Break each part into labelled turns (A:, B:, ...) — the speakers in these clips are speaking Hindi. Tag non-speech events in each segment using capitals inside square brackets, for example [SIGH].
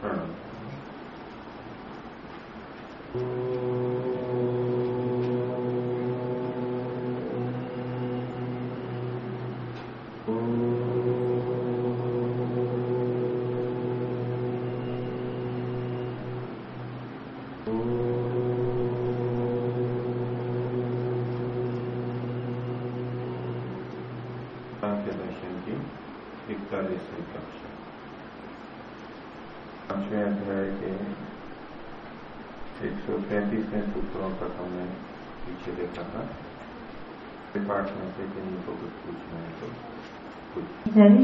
A: प्रणाम एक सौ पैंतीसवें सूत्रों तक हमने पीछे देखा था। पाठ में से किन्हीं को कुछ पूछना है तो कुछ।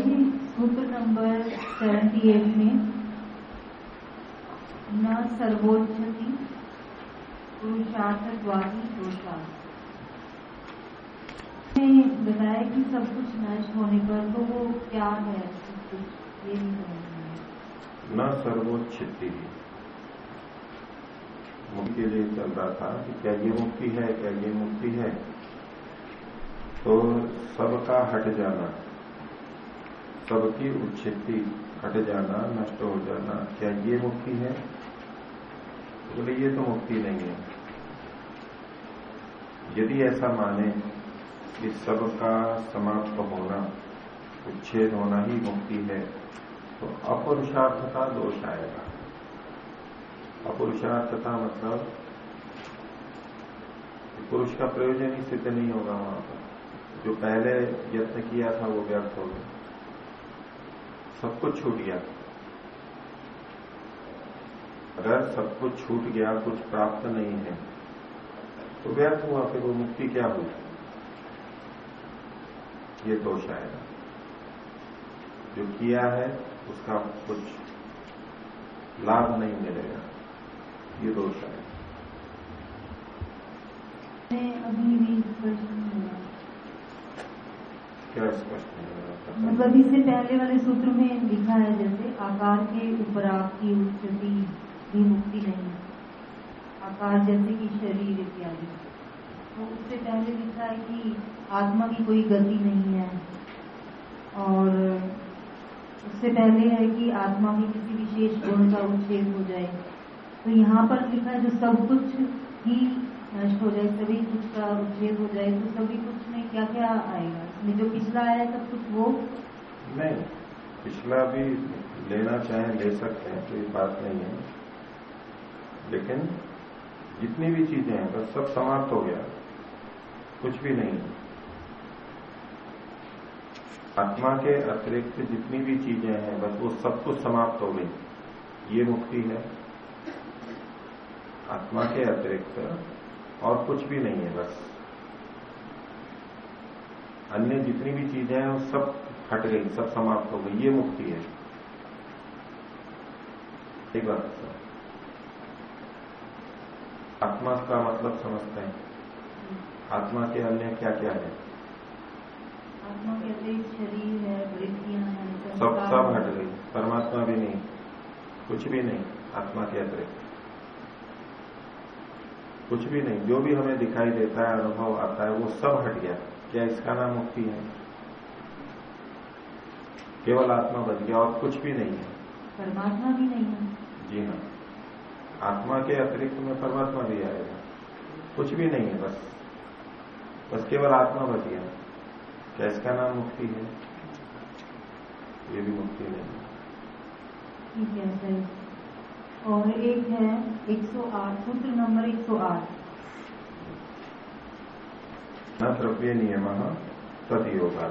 B: जी सूत्र नंबर सेवेंटी एट में न सर्वोच्चति पुरुषार्थ द्वारी दोषार्थ। ने बताया कि सब कुछ नष्ट होने पर तो वो क्या है? सब कुछ ये नहीं समझ में
A: न सर्वोच्चिति। के लिए चल रहा था कि क्या ये मुक्ति है, क्या ये मुक्ति है? तो सबका हट जाना, सबकी उच्छेदी हट जाना, नष्ट हो जाना। क्या ये मुक्ति है? बोले, ये तो मुक्ति नहीं है। यदि ऐसा माने कि सबका समाप्त होना, उच्छेद होना ही मुक्ति है तो अपुरुषार्थ का दोष आएगा। अपुरुषार्थता मतलब। पुरुष का प्रयोजन ही सिद्ध नहीं होगा वहाँ पर। जो पहले यत्न किया था वो व्यर्थ हो गया। सब कुछ छूट गया। अगर सब कुछ छूट गया, कुछ प्राप्त नहीं है तो व्यर्थ हुआ, फिर वो मुक्ति क्या हुई? ये दोष आएगा। जो किया है, उसका कुछ लाभ नहीं मिलेगा। ये दोष
B: अभी भी नहीं हुआ
A: क्या स्पष्ट नहीं हो? रहा
B: मतलब इससे पहले वाले सूत्र में लिखा है जैसे आकार के ऊपर आपकी स्थिति भी मुक्ति नहीं है। आकार जैसे कि शरीर इत्यादि। तो उससे पहले लिखा है कि आत्मा की कोई गति नहीं है। और उससे पहले है कि आत्मा में किसी विशेष गुण का उच्छेद हो जाए। तो यहाँ पर लिखा है जो सब कुछ ही नष्ट हो जाए, सभी कुछ का उच्छेद हो जाए तो सभी कुछ में क्या क्या आएगा? इसमें जो पिछला आया सब कुछ वो?
A: नहीं, पिछला भी लेना चाहे, ले सकते हैं, कोई बात नहीं है। लेकिन जितनी भी चीज़ें हैं, बस सब समाप्त हो गया। कुछ भी नहीं आत्मा के अतिरिक्त जितनी भी चीज़ें हैं, बस वो सब कुछ समाप्त हो गई। ये मुक्ति है। आत्मा के अतिरिक्त और कुछ भी नहीं है बस। अन्य जितनी भी चीज़ें हैं वो सब हट गई सब समाप्त हो गई ये मुक्ति है। एक बात सर। आत्मा का मतलब समझते हैं। आत्मा के अन्य क्या क्या है?
B: आत्मा के अतिरिक्त शरीर है वृत्तियाँ हैं
A: सब सब हट गई। परमात्मा भी नहीं कुछ भी नहीं आत्मा के अतिरिक्त। कुछ भी नहीं। जो भी हमें दिखाई देता है अनुभव आता है वो सब हट गया। क्या इसका नाम मुक्ति है? केवल आत्मा बच गया और कुछ भी नहीं है।
B: परमात्मा भी नहीं है।
A: जी हाँ। आत्मा के अतिरिक्त में परमात्मा भी आएगा कुछ भी नहीं है बस। बस केवल आत्मा बच गया। क्या इसका नाम मुक्ति है? ये भी मुक्ति नहीं है।
B: है और एक है 108 सूत्र नंबर 108
A: न द्रव्य नियम, तद योगा।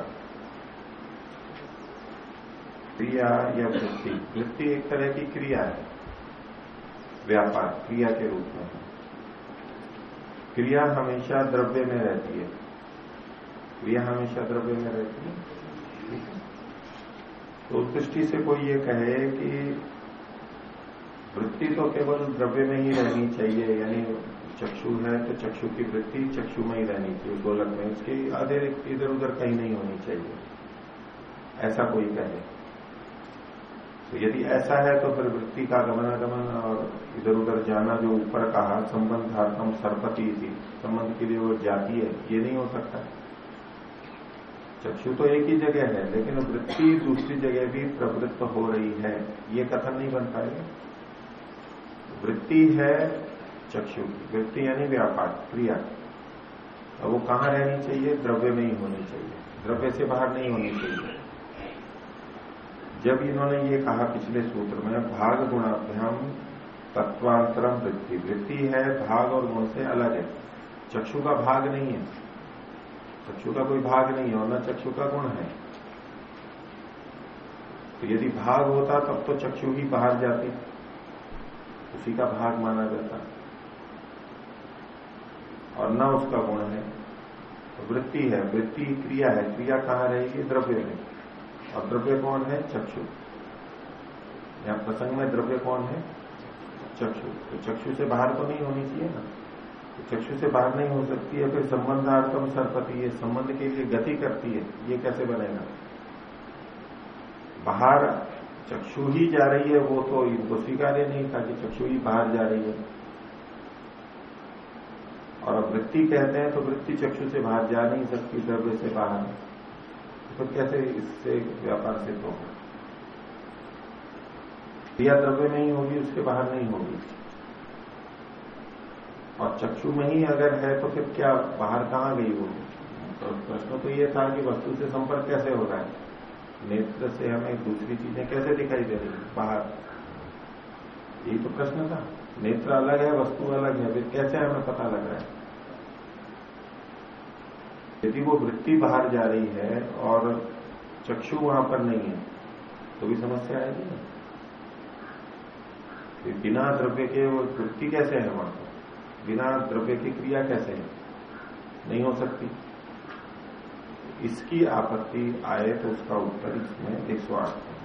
A: क्रिया या वृत्ति। वृत्ति एक तरह की क्रिया है। व्यापार, क्रिया के रूप में। क्रिया हमेशा द्रव्य में रहती है। क्रिया हमेशा द्रव्य में रहती है। है? तो उस दृष्टि से कोई ये कहे कि वृत्ति तो केवल द्रव्य में ही रहनी चाहिए, यानी चक्षु है तो चक्षु की वृत्ति चक्षु में ही रहनी चाहिए, गोलक में उसकी अतिरिक्त इधर उधर कहीं नहीं होनी चाहिए। ऐसा कोई कहे। तो यदि ऐसा है तो फिर वृत्ति का गमनागमन और इधर उधर जाना जो ऊपर कहा, संबंधार्थम सरपति थी संबंध के लिए वो जाती है, ये नहीं हो सकता। चक्षु तो एक ही जगह है, लेकिन वृत्ति दूसरी जगह भी प्रवृत्त हो रही है, ये कथन नहीं बन पाएगा। वृत्ति है चक्षु की। वृत्ति यानी व्यापार, क्रिया। वो कहाँ रहनी चाहिए? द्रव्य में ही होनी चाहिए। द्रव्य से बाहर नहीं होनी चाहिए। जब इन्होंने ये कहा पिछले सूत्र में, भाग गुणाभ्याम तत्वांतरम वृत्ति। वृत्ति है भाग और गुण से अलग है। चक्षु का भाग नहीं है। चक्षु का कोई भाग नहीं है और न चक्षु का गुण है। तो यदि भाग होता तब तो चक्षु ही बाहर जाती। उसी का भाग माना जाता और न उसका गुण है। तो वृत्ति है। वृत्ति क्रिया है। क्रिया कहाँ रहेगी? द्रव्य में। और द्रव्य कौन है? चक्षु। यहाँ प्रसंग में द्रव्य कौन है? चक्षु। तो चक्षु से बाहर तो नहीं होनी चाहिए ना। तो चक्षु से बाहर नहीं हो सकती है, फिर संबंधार्थम सरपति है। संबंध के लिए गति करती है। ये कैसे बनेगा? बाहर चक्षु ही जा रही है, वो तो इनको स्वीकार्य नहीं था कि चक्षु ही बाहर जा रही है। और अब वृत्ति कहते हैं तो वृत्ति चक्षु से बाहर जा नहीं सकती, द्रव्य से बाहर। तो कैसे इससे व्यापार सिद्ध होगा। क्रिया द्रव्य में ही होगी, उसके बाहर नहीं होगी। और चक्षु में ही अगर है तो फिर क्या, बाहर कहाँ गई वो? तो प्रश्न तो ये था कि वस्तु से संपर्क कैसे हो रहा है? नेत्र से हमें दूसरी चीज़ें कैसे दिखाई दे रही? बाहर। यही तो प्रश्न था। नेत्र अलग है, वस्तु अलग है, फिर कैसे हमें पता लग रहा है? यदि वो वृत्ति बाहर जा रही है और चक्षु वहाँ पर नहीं है तो भी समस्या आएगी ना? बिना द्रव्य के वो वृत्ति कैसे है वहाँ पर? बिना द्रव्य की क्रिया कैसे है? नहीं हो सकती। इसकी आपत्ति आए तो उसका उत्तर इसमें एक स्वार्थ है।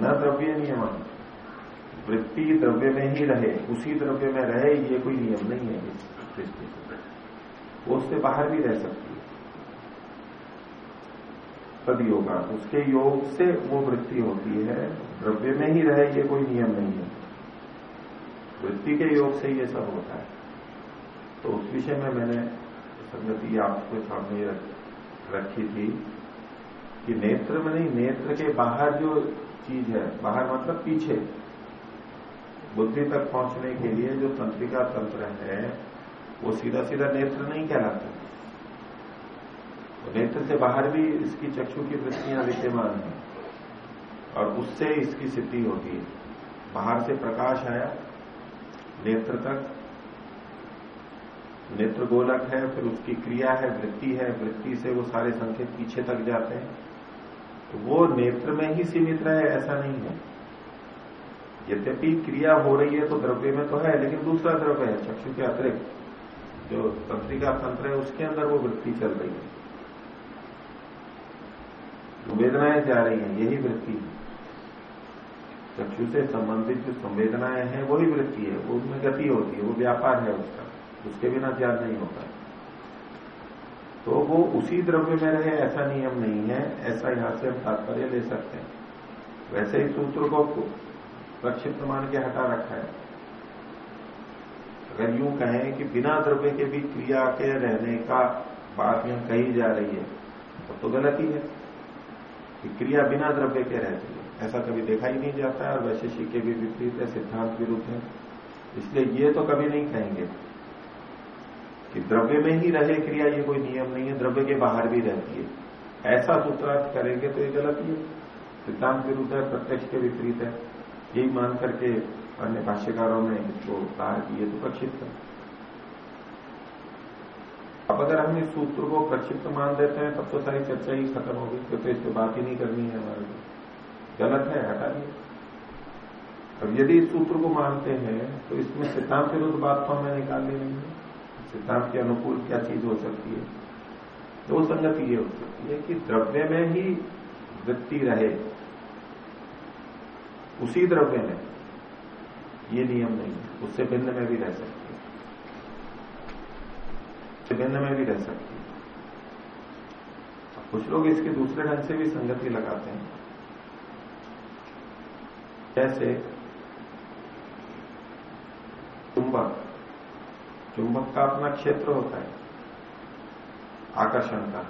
A: न द्रव्य नियमन। वृत्ति द्रव्य में ही रहे, उसी द्रव्य में रहे, ये कोई नियम नहीं है इस दृष्टि से। वो उससे बाहर भी रह सकती है। तद योगा उसके योग से वो वृत्ति होती है, द्रव्य में ही रहे, ये कोई नियम नहीं है। वृत्ति के योग से ये सब होता है। तो उस विषय में मैंने संगति आपके सामने रखी थी कि नेत्र में नहीं नेत्र के बाहर जो चीज़ है, बाहर मतलब पीछे, बुद्धि तक पहुँचने के लिए जो तंत्रिका तंत्र है, वो सीधा सीधा नेत्र नहीं कहलाता। तो नेत्र से बाहर भी इसकी चक्षु की वृत्तियाँ विद्यमान है और उससे इसकी सिद्धि होती है। बाहर से प्रकाश आया, नेत्र तक नेत्र गोलक है, फिर उसकी क्रिया है, वृत्ति है, वृत्ति से वो सारे संकेत पीछे तक जाते हैं। तो वो नेत्र में ही सीमित रहे, ऐसा नहीं है। यद्यपि क्रिया हो रही है तो द्रव्य में तो है, लेकिन दूसरा द्रव्य है, चक्षु के अतिरिक्त। जो तंत्रिका तंत्र है, उसके अंदर वो वृत्ति चल रही है। वेदनाएँ जा रही हैं, यही वृत्ति है। चक्षु से संबंधित जो संवेदनाएँ हैं, वही वृत्ति है उसमें गति होती है, वो व्यापार है उसका। उसके बिना ज्ञान नहीं होता। तो वो उसी द्रव्य में रहे ऐसा नियम नहीं है ऐसा यहाँ से हम तात्पर्य ले सकते हैं। वैसे ही सूत्र को प्रक्षिप्त मान के हटा रखा है। अगर यूँ कहें कि बिना द्रव्य के भी क्रिया के रहने का बात यहाँ कही जा रही है तो, तो गलत ही है कि क्रिया बिना द्रव्य के रहती है। ऐसा कभी देखा ही नहीं जाता है और वैशेषिक के भी विपरीत है सिद्धांत विरुद्ध है इसलिए ये तो कभी नहीं कहेंगे। कि द्रव्य में ही रहे क्रिया, ये कोई नियम नहीं है, द्रव्य के बाहर भी रहती है। ऐसा सूत्रार्थ करेंगे तो ये गलत ही है। सिद्धांत विरुद्ध है प्रत्यक्ष के विपरीत है। यही मान करके अन्य भाष्यकारों ने इसको कहा कि ये तो प्रक्षिप्त है अब अगर हम इस सूत्र को प्रक्षिप्त मान देते हैं, तब तो सारी चर्चा ही खत्म होगी फिर तो पर बात ही नहीं करनी है हमारे लिए। गलत है, हटा दिए अब यदि इस सूत्र को मानते हैं तो इसमें सिद्धांत विरुद्ध बात तो हमें निकालनी नहीं है। सिद्धांत के अनुकूल क्या चीज़ हो सकती है? तो संगति ये हो सकती है कि द्रव्य में ही वृत्ति रहे, उसी द्रव्य में ये नियम नहीं है, उससे भिन्न में भी रह सकती है। भिन्न में भी रह सकती है। कुछ लोग इसके दूसरे ढंग से भी संगति लगाते हैं। जैसे चुंबक चुंबक का अपना क्षेत्र होता है। आकर्षण का।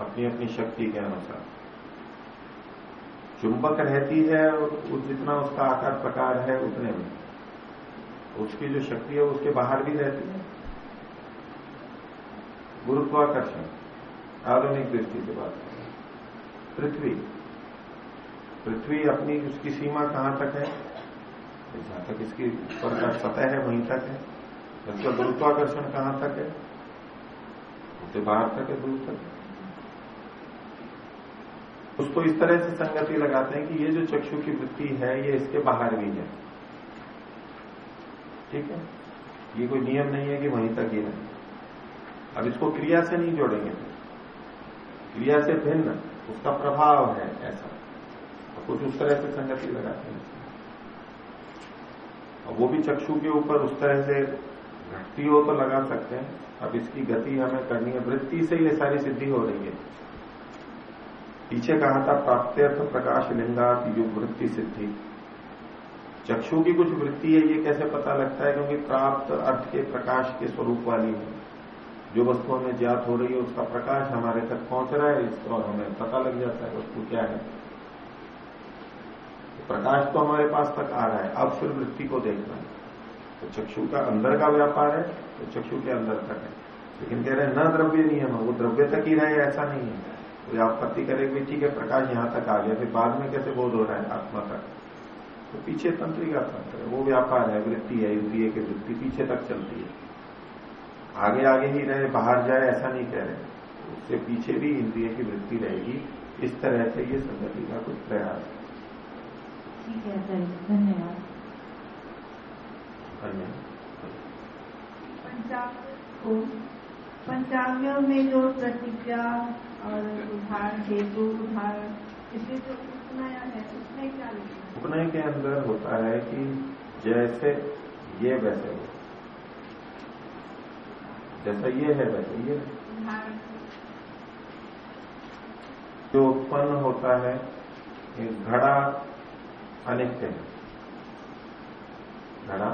A: अपनी अपनी शक्ति के अनुसार। चुंबक रहती है और जितना उसका आकार प्रकार है, उतने में। उसकी जो शक्ति है उसके बाहर भी रहती है। गुरुत्वाकर्षण। आधुनिक दृष्टि से बात करें। पृथ्वी। पृथ्वी अपनी उसकी सीमा कहाँ तक है? जहाँ तक इसकी ऊपर का सतह है, वहीं तक है। उसका गुरुत्वाकर्षण कहाँ तक है? उससे बाहर तक है, दूर तक? उसको इस तरह से संगति लगाते हैं कि ये जो चक्षु की वृत्ति है, ये इसके बाहर भी है। ठीक है? ये कोई नियम नहीं है कि वहीं तक ही रहे। अब इसको क्रिया से नहीं जोड़ेंगे। क्रिया से भिन्न, उसका प्रभाव है ऐसा। कुछ उस तरह से संगति लगाते हैं। और वो भी चक्षु के ऊपर उस तरह से घटती हो तो लगा सकते हैं। अब इसकी गति हमें करनी है। वृत्ति से ये सारी सिद्धि हो रही है। पीछे कहा था, प्राप्त्यर्थ प्रकाश लिंगात युग वृत्ति सिद्धि। चक्षु की कुछ वृत्ति है, ये कैसे पता लगता है? क्योंकि प्राप्त अर्थ के प्रकाश के स्वरूप वाली है। जो वस्तु हमें ज्ञात हो रही है, उसका प्रकाश हमारे तक पहुँच रहा है और हमें पता लग जाता है वस्तु क्या है। प्रकाश तो हमारे पास तक आ रहा है, अब फिर वृत्ति को देखना है। तो चक्षु का अंदर का व्यापार है तो चक्षु के अंदर तक है। लेकिन कह रहे हैं, न द्रव्य नियम वो द्रव्य तक ही रहे, ऐसा नहीं है। कोई आपत्ति करेगी ठीक है प्रकाश यहाँ तक आ गया, फिर बाद में कैसे बोध हो रहा है आत्मा तक? तो पीछे तंत्रिका तंत्र है, वो व्यापार है, वृत्ति है, इंद्रिय की वृत्ति पीछे तक चलती है। आगे आगे ही रहे, बाहर जाए, ऐसा नहीं कह रहे। उससे पीछे भी इंद्रिय की वृत्ति रहेगी। इस तरह से ये संगति का कुछ प्रयास है।
B: ठीक है धन्यवाद
C: पंचांगों में जो प्रतिज्ञा और उदाहरण हेतु उदाहरण इसमें जो उपनय है उसमें क्या
A: उपनय के अंदर होता है कि जैसे ये वैसे हो। जैसा ये है वैसे ये जो उत्पन्न होता है एक घड़ा अनित्य है। घड़ा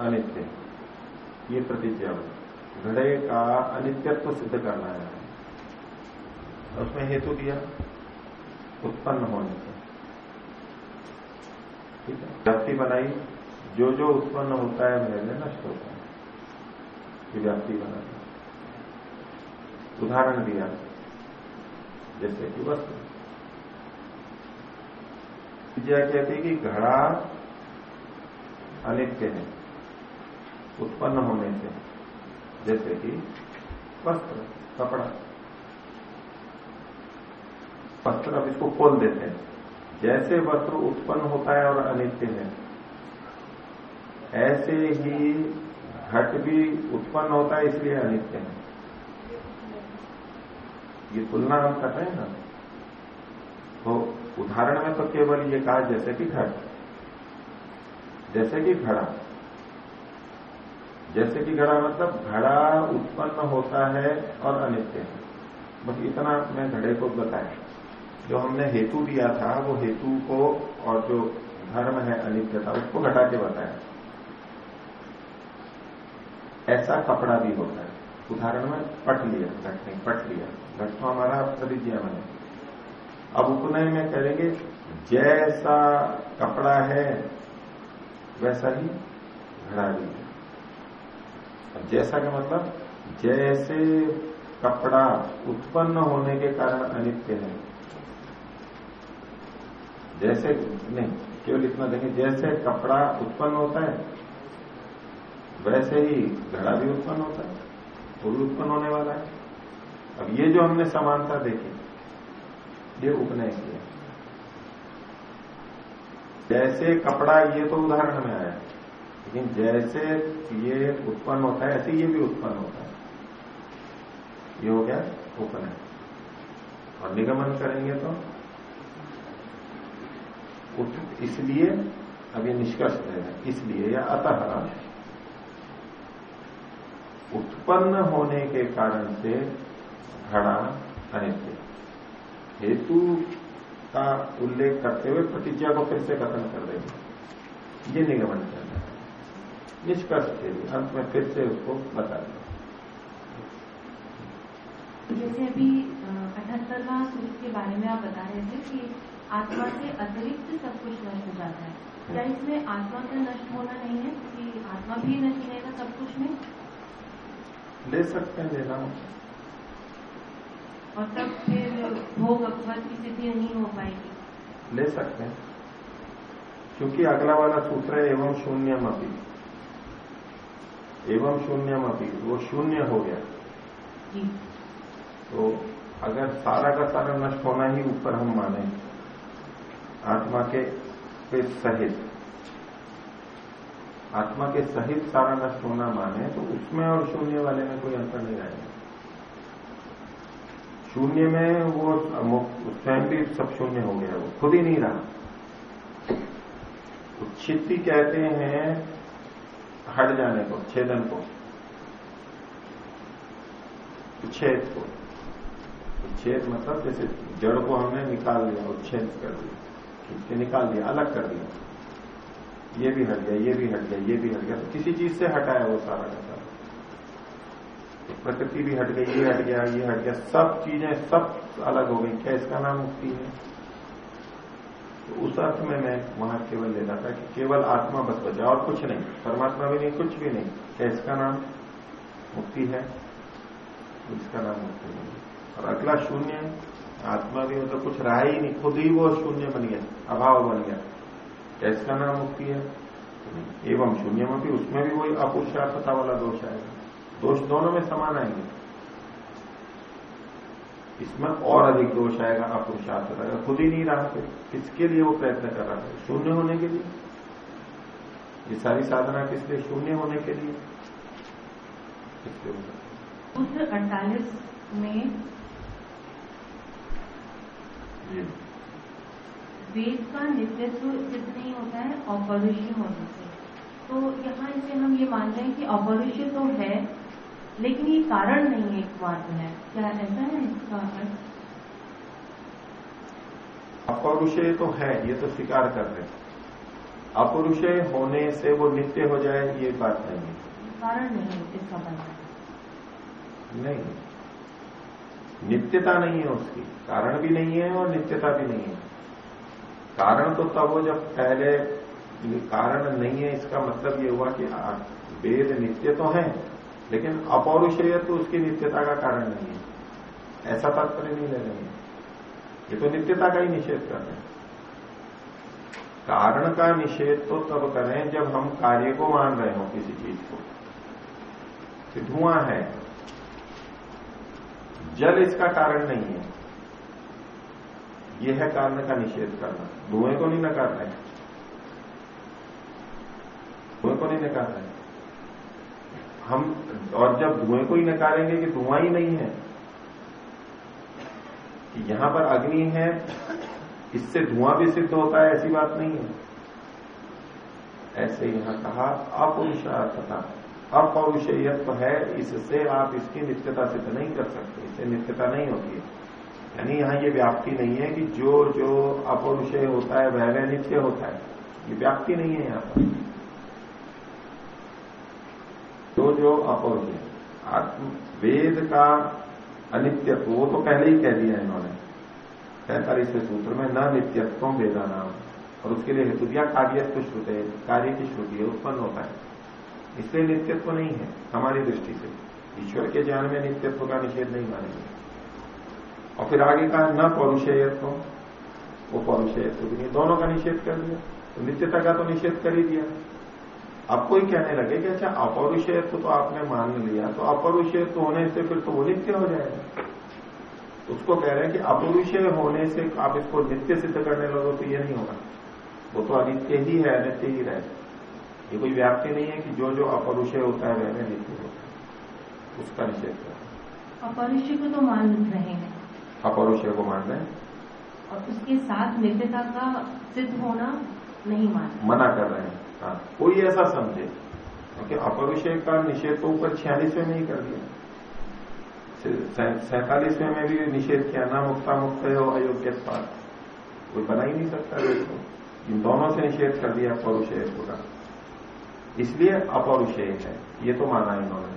A: अनित्य। ये प्रतिज्ञा घड़े का अनित्यत्व सिद्ध करना है। उसमें हेतु दिया। उत्पन्न होने से। ठीक है? व्याप्ति बनाई। जो जो उत्पन्न होता है वह नष्ट होता है। ये व्याप्ति बनाई। उदाहरण दिया। जैसे कि वस्तु। विद्या कहती कि घड़ा अनित्य है। उत्पन्न होने से, जैसे कि वस्त्र, कपड़ा। वस्त्र अब इसको खोल देते हैं। जैसे वस्त्र उत्पन्न होता है और अनित्य है, ऐसे ही घट भी उत्पन्न होता है, इसलिए अनित्य है। ये तुलना हम कर रहे हैं ना? तो उदाहरण में तो केवल ये कहा, जैसे कि घट। जैसे कि घड़ा। जैसे कि घड़ा मतलब घड़ा उत्पन्न होता है और अनित्य है। बस इतना मैं घड़े को बताया। जो हमने हेतु दिया था, वो हेतु को और जो धर्म है अनित्य था उसको घटा के बताया। ऐसा कपड़ा भी होता है। उदाहरण में पट लिया घट नहीं, पट लिया। घट तो हमारा प्रतिज्ञा में अब उपनय में करेंगे, जैसा कपड़ा है, वैसा ही घड़ा भी है। जैसा का मतलब जैसे कपड़ा उत्पन्न होने के कारण अनित्य है, जैसे नहीं, केवल इतना देखें जैसे कपड़ा उत्पन्न होता है, वैसे ही घड़ा भी उत्पन्न होता है भी उत्पन्न होने वाला है। अब ये जो हमने समानता देखी, ये उपनय किया। जैसे कपड़ा, ये तो उदाहरण में आया। लेकिन जैसे ये उत्पन्न होता है, ऐसे ये भी उत्पन्न होता है। ये हो गया उपनय और निगमन करेंगे तो? इसलिए ये निष्कर्ष है, इसलिए या अतः उत्पन्न होने के कारण से घड़ा अनित्य। हेतु का उल्लेख करते हुए प्रतिज्ञा को फिर से कथन कर देंगे। ये निगमन करना है निष्कर्ष लिए अंत में फिर से उसको बता दें
B: जैसे अभी अठहत्तरवा सूत्र के बारे में आप बता रहे थे कि आत्मा से अतिरिक्त सब कुछ नष्ट हो जाता है। क्या इसमें आत्मा का नष्ट होना नहीं है? कि आत्मा भी नष्ट रहेगा सब कुछ में?
A: ले सकते हैं लेना
B: और तब फिर भोग अपवर्ग की स्थिति नहीं हो पाएगी।
A: ले सकते हैं। क्योंकि अगला वाला सूत्र है एवं शून्यम अपी एवं शून्यम अपी वो शून्य हो गया। तो अगर सारा का सारा नष्ट होना ही ऊपर हम माने आत्मा के के सहित आत्मा के सहित सारा नष्ट होना माने तो उसमें और शून्य वाले में कोई अंतर नहीं रहेगा। शून्य में वो स्वयं भी सब शून्य हो गया वो खुद ही नहीं रहा। छित्ती कहते हैं हट जाने को छेदन को छेद को छेद मतलब जैसे जड़ को हमने निकाल लिया छेद कर दिया खींच के निकाल दिया अलग कर दिया ये भी हट गया ये भी हट गया ये भी हट गया तो किसी चीज़ से हटाया वो सारा का सारा प्रकृति भी हट गई ये हट गया ये हट गया सब चीज़ें सब अलग हो गई क्या इसका नाम मुक्ति है तो उस अर्थ में मैं वहाँ केवल लेना था कि केवल आत्मा बस बचा और कुछ नहीं, परमात्मा भी नहीं, कुछ भी नहीं। क्या इसका नाम मुक्ति है? इसका नाम मुक्ति नहीं और अगला शून्य, आत्मा भी मतलब कुछ रहा ही नहीं, खुद ही वो शून्य बन गया, अभाव बन गया। क्या इसका नाम मुक्ति है? एवं शून्य में भी उसमें भी वही अपुरुषार्थता वाला दोष आएगा। दोष दोनों में समान आएँगे। इसमें और अधिक दोष आएगा अपुरुषार्थता का खुद ही नहीं रहा फिर किसके लिए वो प्रयत्न कर रहा है? शून्य होने के लिए। ये सारी साधना किस लिए। शून्य होने के लिए?
B: सूत्र अड़तालीस में वेद का नित्यत्व सिद्ध नहीं होता है अपरुष्य होने से। तो यहाँ इसे हम ये मान रहे हैं कि अपरुष्य तो है लेकिन ये कारण नहीं है एक बात है क्या ऐसा है इसका अर्थ?
A: अपरुषय तो है ये तो स्वीकार कर रहे अपरुषय होने से वो नित्य हो जाए ये बात नहीं है।
B: कारण नहीं है इसका बनना
A: नहीं। नित्यता नहीं है उसकी। कारण भी नहीं है और नित्यता भी नहीं है। कारण तो तब हो जब पहले कारण नहीं है इसका मतलब ये हुआ कि वेद नित्य तो है। लेकिन अपौरुषेय तो उसकी नित्यता का कारण नहीं है। ऐसा तात्पर्य नहीं ले रहे हैं। ये तो नित्यता का ही निषेध कर रहे हैं। कारण का निषेध तो तब करें जब हम कार्य को मान रहे हो किसी चीज़ को। कि धुआँ है। जल इसका कारण नहीं है। यह है कारण का निषेध करना। धुएँ को नहीं नकार रहे धुएँ को नहीं नकार रहे हम, और जब धुएँ को ही नकारेंगे कि धुआँ ही नहीं है, कि यहाँ पर अग्नि है, इससे धुआँ भी सिद्ध होता है, ऐसी बात नहीं है। ऐसे यहाँ कहा अपुरुषार्थता अपौरुषेयत्व है, इससे आप इसकी नित्यता सिद्ध नहीं कर सकते, इससे नित्यता नहीं होती है। यानी यहाँ ये व्याप्ति नहीं है कि जो जो अपौरुषेय होता है, वह वह नित्य होता है। ये व्याप्ति नहीं है यहाँ पर। जो जो अपौरुषेय आत्म वेद का अनित्यत्व, वो तो पहले ही कह दिया इन्होंने। पैंतालीसवें सूत्र में, न नित्यत्व वेदा नाम और उसके लिए हेतु दिया कार्यत्व श्रुते कार्य की श्रुति उत्पन्न होता है। इसलिए नित्यत्व नहीं है, हमारी दृष्टि से। ईश्वर के ज्ञान में नित्यत्व का निषेध नहीं मानेंगे। और फिर आगे कहा, न पौरुषेयत्व। वो पौरुषेयत्व भी नहीं, दोनों का निषेध कर दिया। तो नित्यता का तो निषेध कर ही दिया। अब कोई कहने लगे कि अच्छा अपौरुषेयत्व तो आपने मान लिया तो अपौरुषेयत्व होने से फिर तो वो नित्य हो जाएगा। उसको कह रहे हैं कि अपौरुषेय होने से आप इसको नित्य सिद्ध करने लगो तो ये नहीं होगा। वो तो अनित्य ही है अनित्य ही रहे। ये कोई व्याप्ति नहीं है कि जो जो अपरुषय होता है वह नित्य होता है। उसका निषेध कर
B: अपरुष्य को तो मान रहे हैं।
A: अपरुषय को मान रहे हैं।
B: और उसके साथ नित्यता का सिद्ध होना नहीं मान
A: मना कर रहे हैं। हाँ कोई ऐसा समझे। क्योंकि अपरुषय का निषेध तो ऊपर छियालीसवें में ही कर दिया। सैतालीसवें में भी निषेध किया ना मुक्ता मुक्त हो अयोग्य कोई बना ही नहीं सकता इन दोनों से निषेध कर दिया पौरुषेय का इसलिए अपौरुषेय है। ये तो माना इन्होंने।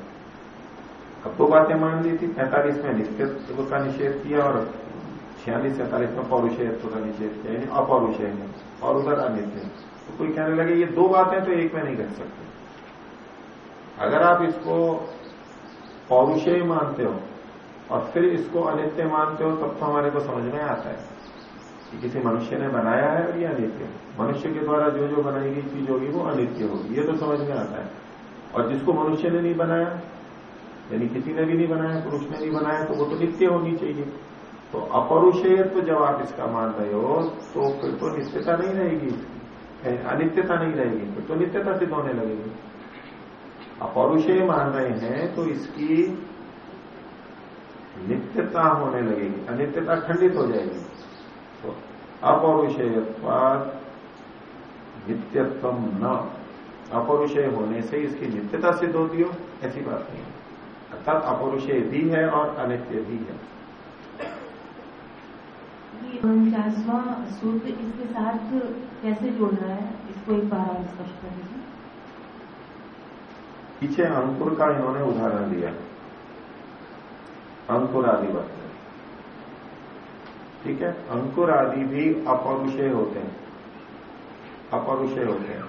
A: अब दो बातें मान ली थी। पैंतालीस में नित्यत्व का निषेध किया और छियालीस, सैतालीस में पौरुषेयत्व का निषेध किया। यानी अपौरुषेय और उधर अनित्य तो कोई कहने लगे, ये दो बातें तो एक में नहीं कर सकते। अगर आप इसको पौरुषेय मानते हो और फिर इसको अनित्य मानते हो, तब तो हमारे को समझ में आता है कि किसी मनुष्य ने बनाया है और ये अनित्य मनुष्य के द्वारा जो जो बनाई गई चीज़ होगी, वो अनित्य होगी। ये तो समझ में आता है। और जिसको मनुष्य ने नहीं बनाया, यानी किसी ने भी नहीं बनाया, पुरुष ने नहीं बनाया तो वो तो नित्य होनी चाहिए। तो अपरुषेयत्व जब आप इसका मान रहे हो तो फिर तो नित्यता नहीं रहेगी। अनित्यता नहीं रहेगी फिर तो नित्यता सिद्ध होने लगेगी। अपौरुषेय मान रहे हैं तो इसकी नित्यता होने लगेगी, अनित्यता खंडित हो जाएगी। तो अपौरुषेयत्वाद नित्यत्व न। अपौरुषेय होने से इसकी नित्यता सिद्ध होती हो, ऐसी बात नहीं अर्थात अपौरुषेय भी है और अनित्य भी है।
B: इसके एक बार और स्पष्ट
A: पीछे अंकुर का इन्होंने उदाहरण दिया। अंकुर आदि वक्त ठीक है? अंकुर आदि भी अपरुषय होते हैं। अपरुषय होते हैं।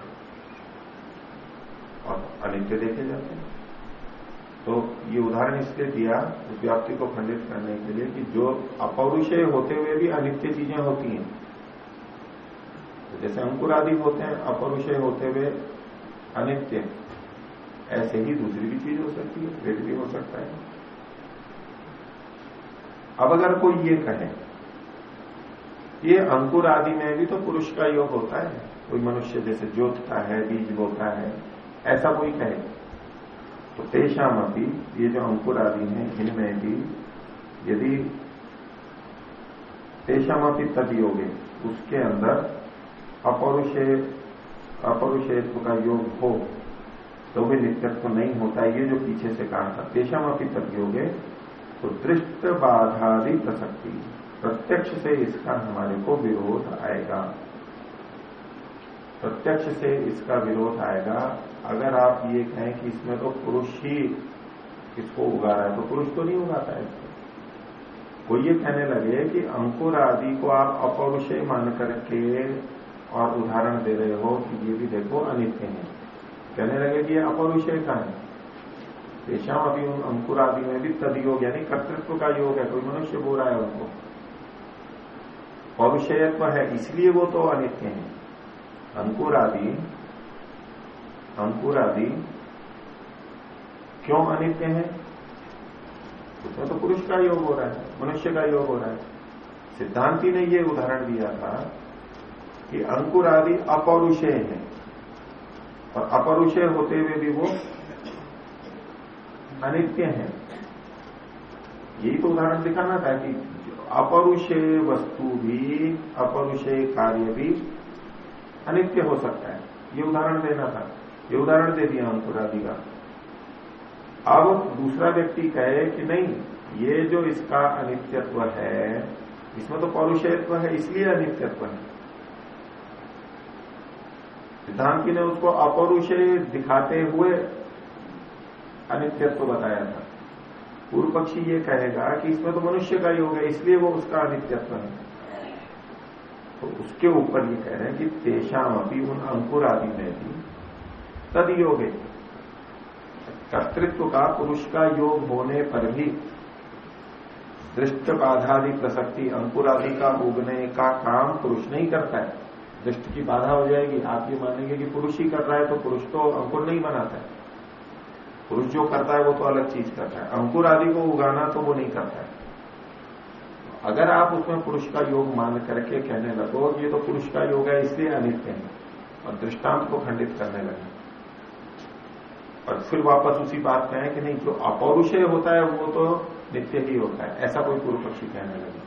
A: और अनित्य देखे जाते हैं। तो ये उदाहरण इसलिए दिया उस व्याप्ति को खंडित करने के लिए कि जो अपौरुषय होते हुए भी अनित्य चीज़ें होती हैं। तो जैसे अंकुर आदि होते हैं, अपौरुषय होते हुए अनित्य, ऐसे ही दूसरी भी चीज़ हो सकती है वेद भी हो सकता है। अब अगर कोई ये कहे, ये अंकुर आदि में भी तो पुरुष का योग होता है। कोई मनुष्य जैसे जोतता है, बीज बोता है, ऐसा कोई कहे। तो तेषाम अपनी ये जो अंकुर आदि है, इनमें भी यदि तेषाम अपनी तद योगे उसके अंदर अपरुषे, अपरुषेत्व का योग हो तो भी नित्यत्व नहीं होता, ये जो पीछे से कहा था पेशम अपनी तत्योगे तो दृष्ट बाधादि प्रसक्ति, प्रत्यक्ष से इसका हमारे को विरोध आएगा। प्रत्यक्ष से इसका विरोध आएगा। अगर आप ये कहें कि इसमें तो पुरुष ही इसको उगा रहा है तो पुरुष तो नहीं उगाता है इसको। वो ये कहने लगे कि अंकुर आदि को आप अपौरुषय मान करके और उदाहरण दे रहे हो कि ये भी देखो अनित्य है। कहने लगे कि ये अपविषय का है। पेशाम अभी उन अंकुर आदि में भी तद योग यानी कर्तृत्व का योग है, कोई मनुष्य बोल रहा है उनको। अविषयत्व है, इसलिए वो तो अनित्य है। अंकुर आदि अंकुर आदि क्यों अनित्य है? उसमें तो पुरुष का योग हो रहा है, मनुष्य का योग हो रहा है। सिद्धांति ने यह उदाहरण दिया था कि अंकुर आदि अपौरुषेय है। और अपरुषय होते हुए भी वो अनित्य है। यही तो उदाहरण दिखाना था कि अपरुषय वस्तु भी अपरुषय कार्य भी अनित्य हो सकता है। ये उदाहरण देना था। ये उदाहरण दे दिया अंकुरादि का अब दूसरा व्यक्ति कहे कि नहीं, ये जो इसका अनित्यत्व है, इसमें तो पौरुषयत्व है, इसलिए अनित्यत्व है। सिद्धांति ने उसको अपौरुषय दिखाते हुए अनित्यत्व बताया था। पूर्व पक्षी ये कहेगा कि इसमें तो मनुष्य का योग है, इसलिए वो उसका अनित्यत्व है। तो उसके ऊपर ये कह रहे हैं कि तेषाम अभी उन अंकुर आदि में भी तद योग कर्तृत्व का पुरुष का योग होने पर भी दृष्ट बाधादि प्रसक्ति अंकुर आदि का उगने का काम पुरुष नहीं करता है। दृष्टि की बाधा हो जाएगी। आप ये मानेंगे कि पुरुष ही कर रहा है तो पुरुष तो अंकुर नहीं बनाता है। पुरुष जो करता है वो तो अलग चीज़ करता है। अंकुर आदि को उगाना तो वो नहीं करता है। अगर आप उसमें पुरुष का योग मान करके कहने लगो, ये तो पुरुष का योग है, इसलिए अनित्य है, और दृष्टांत को खंडित करने लगे। और फिर वापस उसी बात कहें कि नहीं, जो अपौरुषय होता है, वो तो नित्य ही होता है, ऐसा कोई पूर्व पक्षी कहने लगे।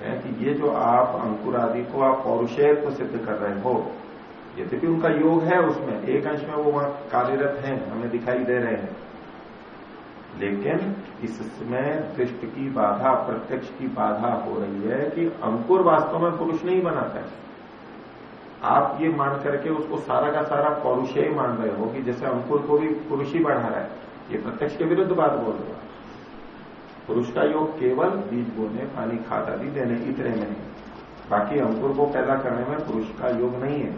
A: है कि ये जो आप अंकुर आदि को आप पौरुषेयत्व सिद्ध कर रहे हो, यद्यपि उनका योग है उसमें, एक अंश में वो वहाँ कार्यरत हैं, हमें दिखाई दे रहे हैं। लेकिन इसमें दृष्टि की बाधा, प्रत्यक्ष की बाधा हो रही है कि अंकुर वास्तव में पुरुष नहीं बनाता है। आप ये मान करके उसको सारा का सारा पौरुषेय मान रहे हो कि जैसे अंकुर को भी पुरुष ही बढ़ा रहा है। ये प्रत्यक्ष के विरुद्ध बात बोल रहा पुरुष का योग केवल बीज बोने, पानी खाद आदि देने, इतने में है बाकी अंकुर को पैदा करने में पुरुष का योग नहीं है।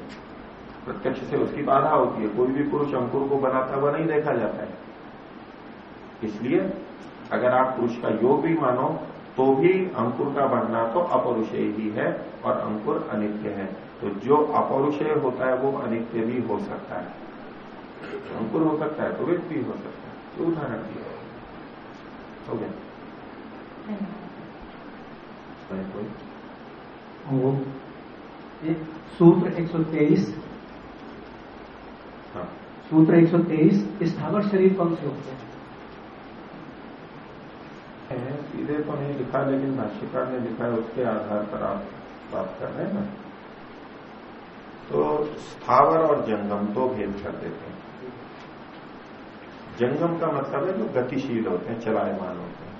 A: प्रत्यक्ष से उसकी बाधा होती है। कोई भी पुरुष अंकुर को बनाता हुआ नहीं देखा जाता है। इसलिए अगर आप पुरुष का योग भी मानो तो भी अंकुर का बढ़ना तो अपौरुषेय ही है और अंकुर अनित्य है। तो जो अपौरुषेय होता है वो अनित्य भी हो सकता है। अंकुर हो सकता है तो व्यक्ति भी हो सकता है। तो उदाहरण दिया हो। गया?
D: कोई? सूत्र 123
A: हाँ।
D: सूत्र 123 स्थावर शरीर कौन से होते हैं।
A: सीधे तो नहीं लिखा, लेकिन भाष्यकार ने लिखा है, उसके आधार पर आप बात कर रहे हैं ना। तो स्थावर और जंगम दो भेद कर देते हैं। जंगम का मतलब है जो गतिशील होते हैं, चलायमान होते हैं।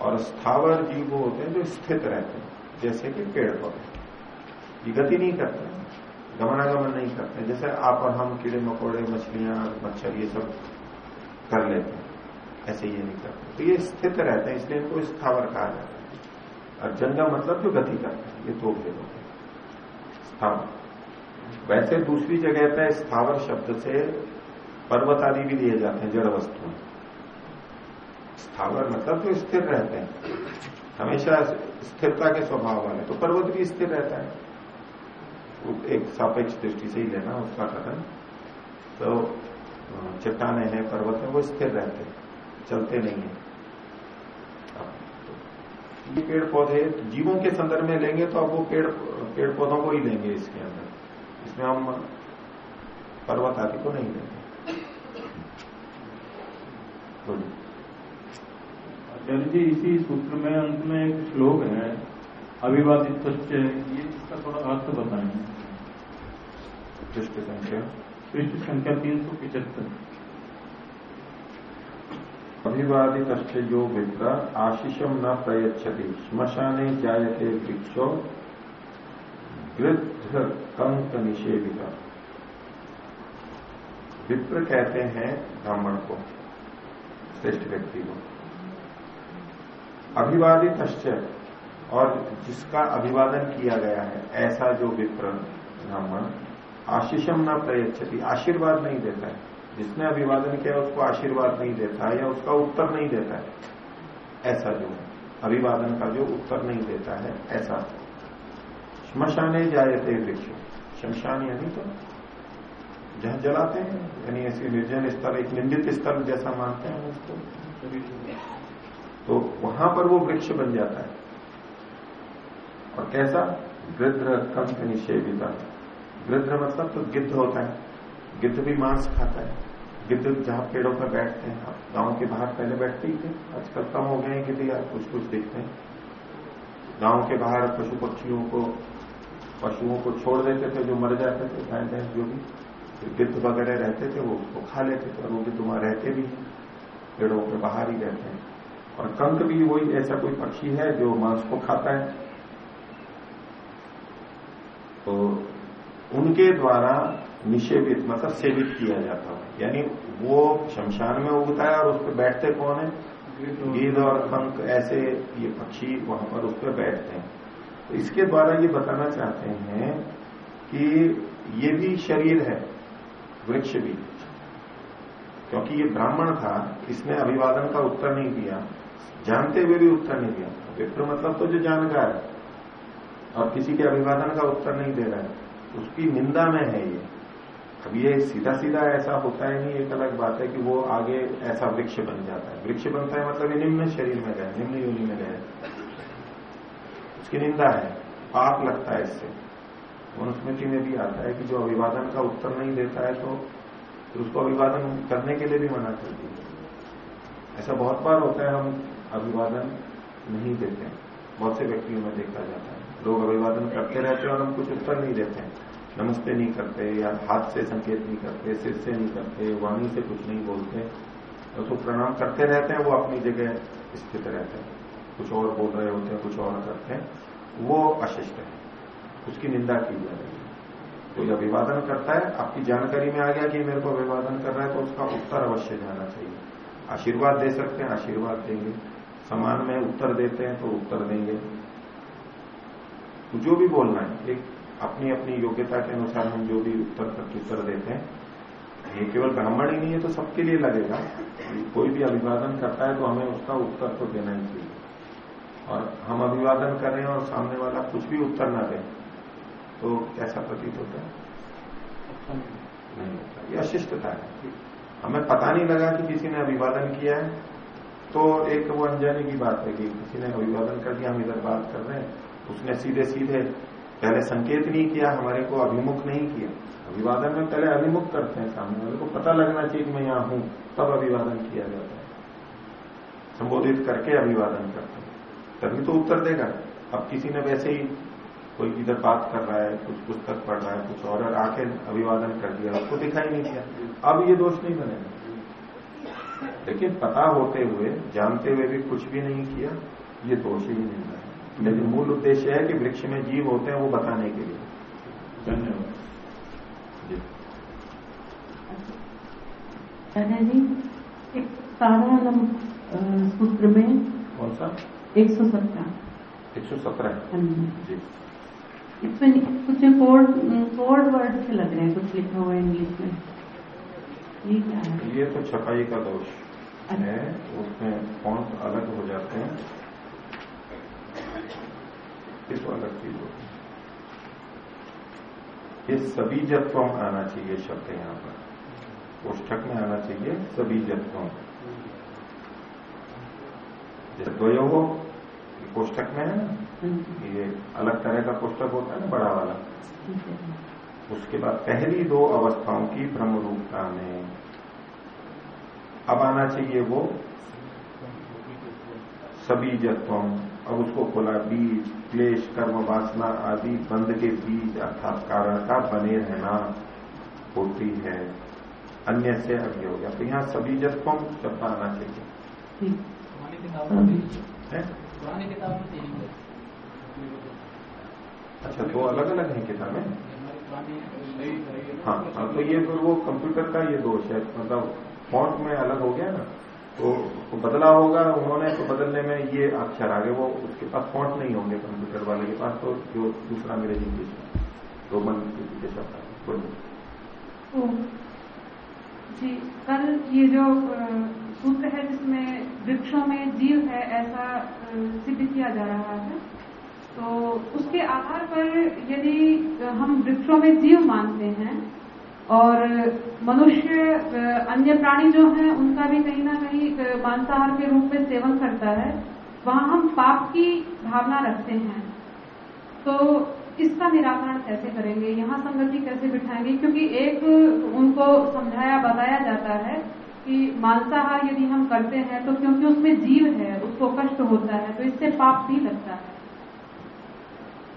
A: और स्थावर जीव वो होते हैं जो स्थित रहते हैं, जैसे कि पेड़ पौधे। ये गति नहीं करते गमनागमन नहीं करते जैसे आप और हम कीड़े मकोड़े, मछलियाँ, मच्छर, ये सब कर लेते हैं। ऐसे ये नहीं करते। तो ये स्थित रहते हैं, इसलिए इनको स्थावर कहा जाता है। और जंगम मतलब जो गति करते हैं, ये दो भेद होते हैं। स्थावर। वैसे दूसरी जगह पर स्थावर शब्द से पर्वत आदि भी दिए जाते हैं, जड़ वस्तु स्थावर मतलब जो स्थिर रहते हैं। हमेशा स्थिरता के स्वभाव वाले तो पर्वत भी स्थिर रहता है। एक सापेक्ष दृष्टि से ही लेना, उसका कथन। तो चट्टाने हैं, पर्वत में वो स्थिर रहते हैं। चलते नहीं है। ये पेड़ पौधे जीवों के संदर्भ में लेंगे तो अब वो पेड़ पेड़ पौधों को ही लेंगे इसके अंदर। इसमें हम पर्वत आदि को नहीं लेंगे
E: आचार्य जी इसी सूत्र में अंत में एक श्लोक है अभिवादित ये इसका थोड़ा अर्थ बताएँगे
A: पृष्ठ संख्या।
E: पृष्ठ संख्या तीन सौ पिछहत्तर
A: अभिवादित जो विप्र आशीषम न प्रयच्छति। श्मशाने जायते वृक्षो वृद्ध कंक निषेविका विप्र कहते हैं ब्राह्मण को, श्रेष्ठ व्यक्ति को। अभिवादित और जिसका अभिवादन किया गया है, ऐसा जो विप्र ब्राह्मण आशीषम न प्रयच्छति, आशीर्वाद नहीं देता है। जिसने अभिवादन किया उसको आशीर्वाद नहीं देता है या उसका उत्तर नहीं देता है। ऐसा जो अभिवादन का जो उत्तर नहीं देता है, ऐसा। श्मशाने जायते वृक्ष शमशान यानी तो जहाँ जलाते हैं, यानी ऐसे निर्जन स्थल, एक निंदित स्थल जैसा मानते हैं उसको। तो वहाँ पर वो वृक्ष बन जाता है। और कैसा? गृद्र कंक निषेविता। गृद्र मतलब तो गिद्ध होता है। गिद्ध भी मांस खाता है। गिद्ध जहाँ पेड़ों पर बैठते हैं गाँव के बाहर पहले बैठते ही थे, आजकल कम हो गए हैं गिद्ध यार कुछ कुछ दिखते हैं। गाँव के बाहर पशु पक्षियों को, पशुओं को छोड़ देते थे, जो मर जाते थे, गाय, भैंस, जो भी। गिद्ध वगैरह रहते थे, वो उसको खा लेते थे, और वो गिद्ध वहाँ रहते भी हैं। पेड़ों के बाहर ही रहते हैं। और कंक भी वही ऐसा कोई पक्षी है, जो मांस को खाता है। तो उनके द्वारा निषेवित मतलब सेवित किया जाता है। यानी वो शमशान में उगता है और उस पर बैठते कौन है? गीद और पंख ऐसे ये पक्षी वहाँ पर उस पर बैठते हैं। तो इसके द्वारा ये बताना चाहते हैं कि ये भी शरीर है, वृक्ष भी। क्योंकि ये ब्राह्मण था, इसने अभिवादन का उत्तर नहीं दिया। जानते हुए भी उत्तर नहीं दिया। विप्र मतलब तो जो जानकार है, और किसी के अभिवादन का उत्तर नहीं दे रहा है। उसकी निंदा में है ये। अब ये सीधा सीधा ऐसा होता है नहीं एक अलग बात है कि वो आगे ऐसा वृक्ष बन जाता है। वृक्ष बनता है मतलब ये निम्न शरीर में गए निम्न योनि में गए उसकी निंदा है पाप लगता है इससे। मनुस्मृति में भी आता है कि जो अभिवादन का उत्तर नहीं देता है तो, उसको अभिवादन करने के लिए भी मना कर दिया ऐसा बहुत बार होता है हम अभिवादन नहीं देते बहुत से व्यक्तियों में देखा जाता है। लोग अभिवादन करते रहते हैं और हम कुछ उत्तर नहीं देते हैं। नमस्ते नहीं करते या हाथ से संकेत नहीं करते सिर से नहीं करते वाणी से कुछ नहीं बोलते तो, तो प्रणाम करते रहते हैं वो अपनी जगह स्थित रहते हैं। कुछ और बोल रहे होते हैं कुछ और करते हैं वो अशिष्ट है। उसकी निंदा की जा रही है। कोई अभिवादन करता है आपकी जानकारी में आ गया कि मेरे को अभिवादन कर रहा है तो उसका उत्तर अवश्य जाना चाहिए। आशीर्वाद दे सकते हैं आशीर्वाद देंगे। समान में उत्तर देते हैं तो उत्तर देंगे। तो जो भी बोलना है एक अपनी अपनी योग्यता के अनुसार हम जो भी उत्तर प्रत्युत्तर देते हैं। ये केवल ब्राह्मण ही नहीं है तो सबके लिए लगेगा। कोई भी अभिवादन करता है तो हमें उसका उत्तर तो देना ही चाहिए। और हम अभिवादन कर रहे हैं और सामने वाला कुछ भी उत्तर ना दे तो कैसा प्रतीत होता है? नहीं होता। ये अशिष्टता है। हमें पता नहीं लगा कि किसी ने अभिवादन किया है तो एक वो अनजाने की बात है कि किसी ने अभिवादन कर दिया हम इधर बात कर रहे हैं उसने सीधे सीधे पहले संकेत नहीं किया, हमारे को अभिमुख नहीं किया। अभिवादन में पहले अभिमुख करते हैं सामने वाले को। पता लगना चाहिए कि मैं यहाँ हूँ, तब अभिवादन किया जाता है। संबोधित करके अभिवादन करते हैं। तभी तो उत्तर देगा। अब किसी ने वैसे ही कोई इधर बात कर रहा है, कुछ पुस्तक पढ़ रहा है, कुछ और आके अभिवादन कर दिया, उसको दिखाई नहीं दिया। अब ये दोष नहीं बनेगा। लेकिन पता होते हुए, जानते हुए भी कुछ भी नहीं किया, ये दोष ही नहीं है लेकिन मूल उद्देश्य है कि वृक्ष में जीव होते हैं वो बताने के लिए।
E: धन्यवाद।
A: जी।
B: दादा जी। एक साधारण सूत्र में
A: कौन सा?
B: एक सौ सत्रह।
A: एक सौ सत्रह।
B: जी
A: जी।
B: इसमें कुछ कोड कोड वर्ड से लग रहे हैं कुछ लिखा हुआ है इंग्लिश में। ये क्या है?
A: ये तो छपाई का दोष है उसमें फॉन्ट अलग हो जाते हैं। अलग चीज़ है ये सभी जत्वम आना चाहिए शब्द यहाँ पर। कोष्ठक में आना चाहिए सभी जत्वम जैसे द्वयो हो कोष्ठक में है ना? ये अलग तरह का कोष्ठक होता है ना, बड़ा वाला। उसके बाद पहली दो अवस्थाओं की ब्रह्म रूपता में। अब आना चाहिए वो सभी जत्वम अब उसको खोला बीज क्लेश कर्म वासना आदि बंद के बीज अर्थात कारण का बने रहना होती है। अन्य से अग्ञ हो गया तो यहाँ सभी जत्वम शब्द आना चाहिए। है।
D: है?
A: अच्छा दो अलग अलग है किताबें? हाँ हाँ। तो ये फिर वो कंप्यूटर का ये दोष है। मतलब फॉन्ट में अलग हो गया ना? तो बदला होगा, उन्होंने तो बदलने में ये अक्षर आगे वो उसके पास फॉन्ट नहीं होंगे कंप्यूटर वाले के पास तो जो दूसरा अंग्रेज़ी इंग्लिश रोमन के शब्द बोलिए
C: जी, कल ये जो सूत्र है जिसमें वृक्षों में जीव है, ऐसा सिद्ध किया जा रहा है तो उसके आधार पर यदि हम वृक्षों में जीव मानते हैं और मनुष्य अन्य प्राणी जो हैं, उनका भी कहीं ना कहीं मांसाहार के रूप में सेवन करता है। वहाँ हम पाप की भावना रखते हैं। तो इसका निराकरण कैसे करेंगे? यहाँ संगति कैसे बिठाएँगे? क्योंकि एक उनको समझाया, बताया जाता है कि मांसाहार यदि हम करते हैं तो क्योंकि उसमें जीव है, उसको कष्ट होता है तो इससे पाप भी लगता है।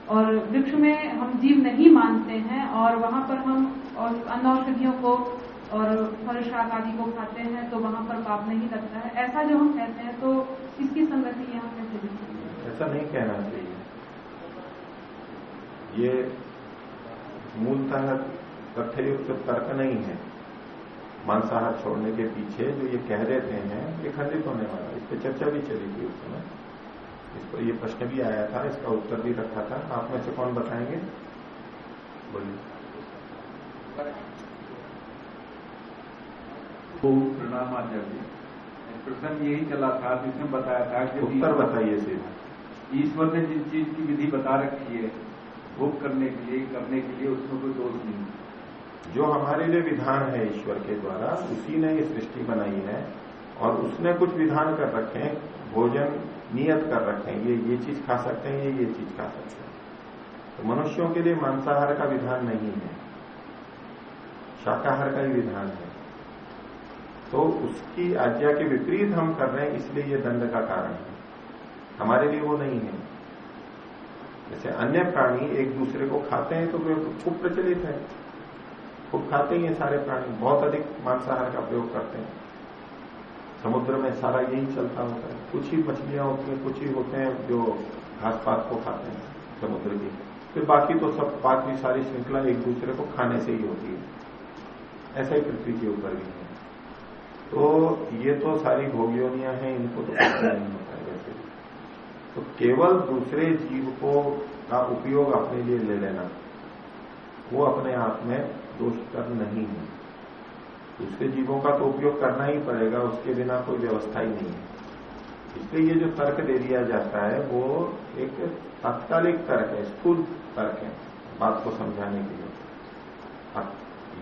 C: और वृक्ष में हम जीव नहीं मानते हैं और वहाँ पर हम और अन्न औषधियों को और फल शाक आदि को खाते हैं तो वहाँ पर पाप नहीं लगता है। ऐसा जो हम कहते हैं तो इसकी संगति यहाँ बिठेगी
A: ऐसा नहीं कहना चाहिए। ये मूलतः तथ्ययुक्त तर्क नहीं है। मांसाहार छोड़ने के पीछे जो ये कह रहे थे हैं, ये खंडित होने वाला इस पर चर्चा भी चली थी उस समय। इस पर ये प्रश्न भी आया था इसका उत्तर भी रखा था। आप में से कौन बताएँगे? बोलिए।
E: तो प्रणाम आचार्य प्रसंग यही चला था जिसने बताया था कि
A: उत्तर बताइए सीधा
E: ईश्वर ने जिस चीज़ की विधि बता रखी है भोग करने के लिए करने के लिए उसमें कोई दोष नहीं।
A: जो हमारे लिए विधान है ईश्वर के द्वारा उसी ने ये सृष्टि बनाई है और उसने कुछ विधान कर रखे हैं। भोजन नियत कर रखे हैं ये ये चीज़ खा सकते हैं ये ये चीज़ खा सकते हैं। तो मनुष्यों के लिए मांसाहार का विधान नहीं है। शाकाहार का ही विधान है। तो उसकी आज्ञा के विपरीत हम कर रहे हैं, इसलिए ये दंड का कारण है। हमारे लिए वो नहीं है। जैसे अन्य प्राणी एक दूसरे को खाते हैं तो वे खूब प्रचलित है। खूब खाते ही हैं सारे प्राणी, बहुत अधिक मांसाहार का प्रयोग करते हैं। समुद्र में सारा यही चलता होता है। कुछ ही मछलियाँ होती हैं, कुछ ही होते हैं जो घास पात को खाते हैं, समुद्र की। फिर बाकी तो सब बाकी सारी श्रृंखला एक दूसरे को खाने से ही होती है। ऐसा ही पृथ्वी के ऊपर भी है। तो ये तो सारी भोगियोनियाँ हैं, इनको तो पता नहीं होता है वैसे। तो केवल दूसरे जीव को का उपयोग अपने लिए ले लेना, वो अपने आप में दोषकर नहीं है। दूसरे जीवों का तो उपयोग करना ही पड़ेगा, उसके बिना कोई व्यवस्था ही नहीं है। इसलिए ये जो तर्क दे दिया जाता है, वो एक तात्कालिक तर्क है, स्थूल तर्क है, बात को समझाने के लिए।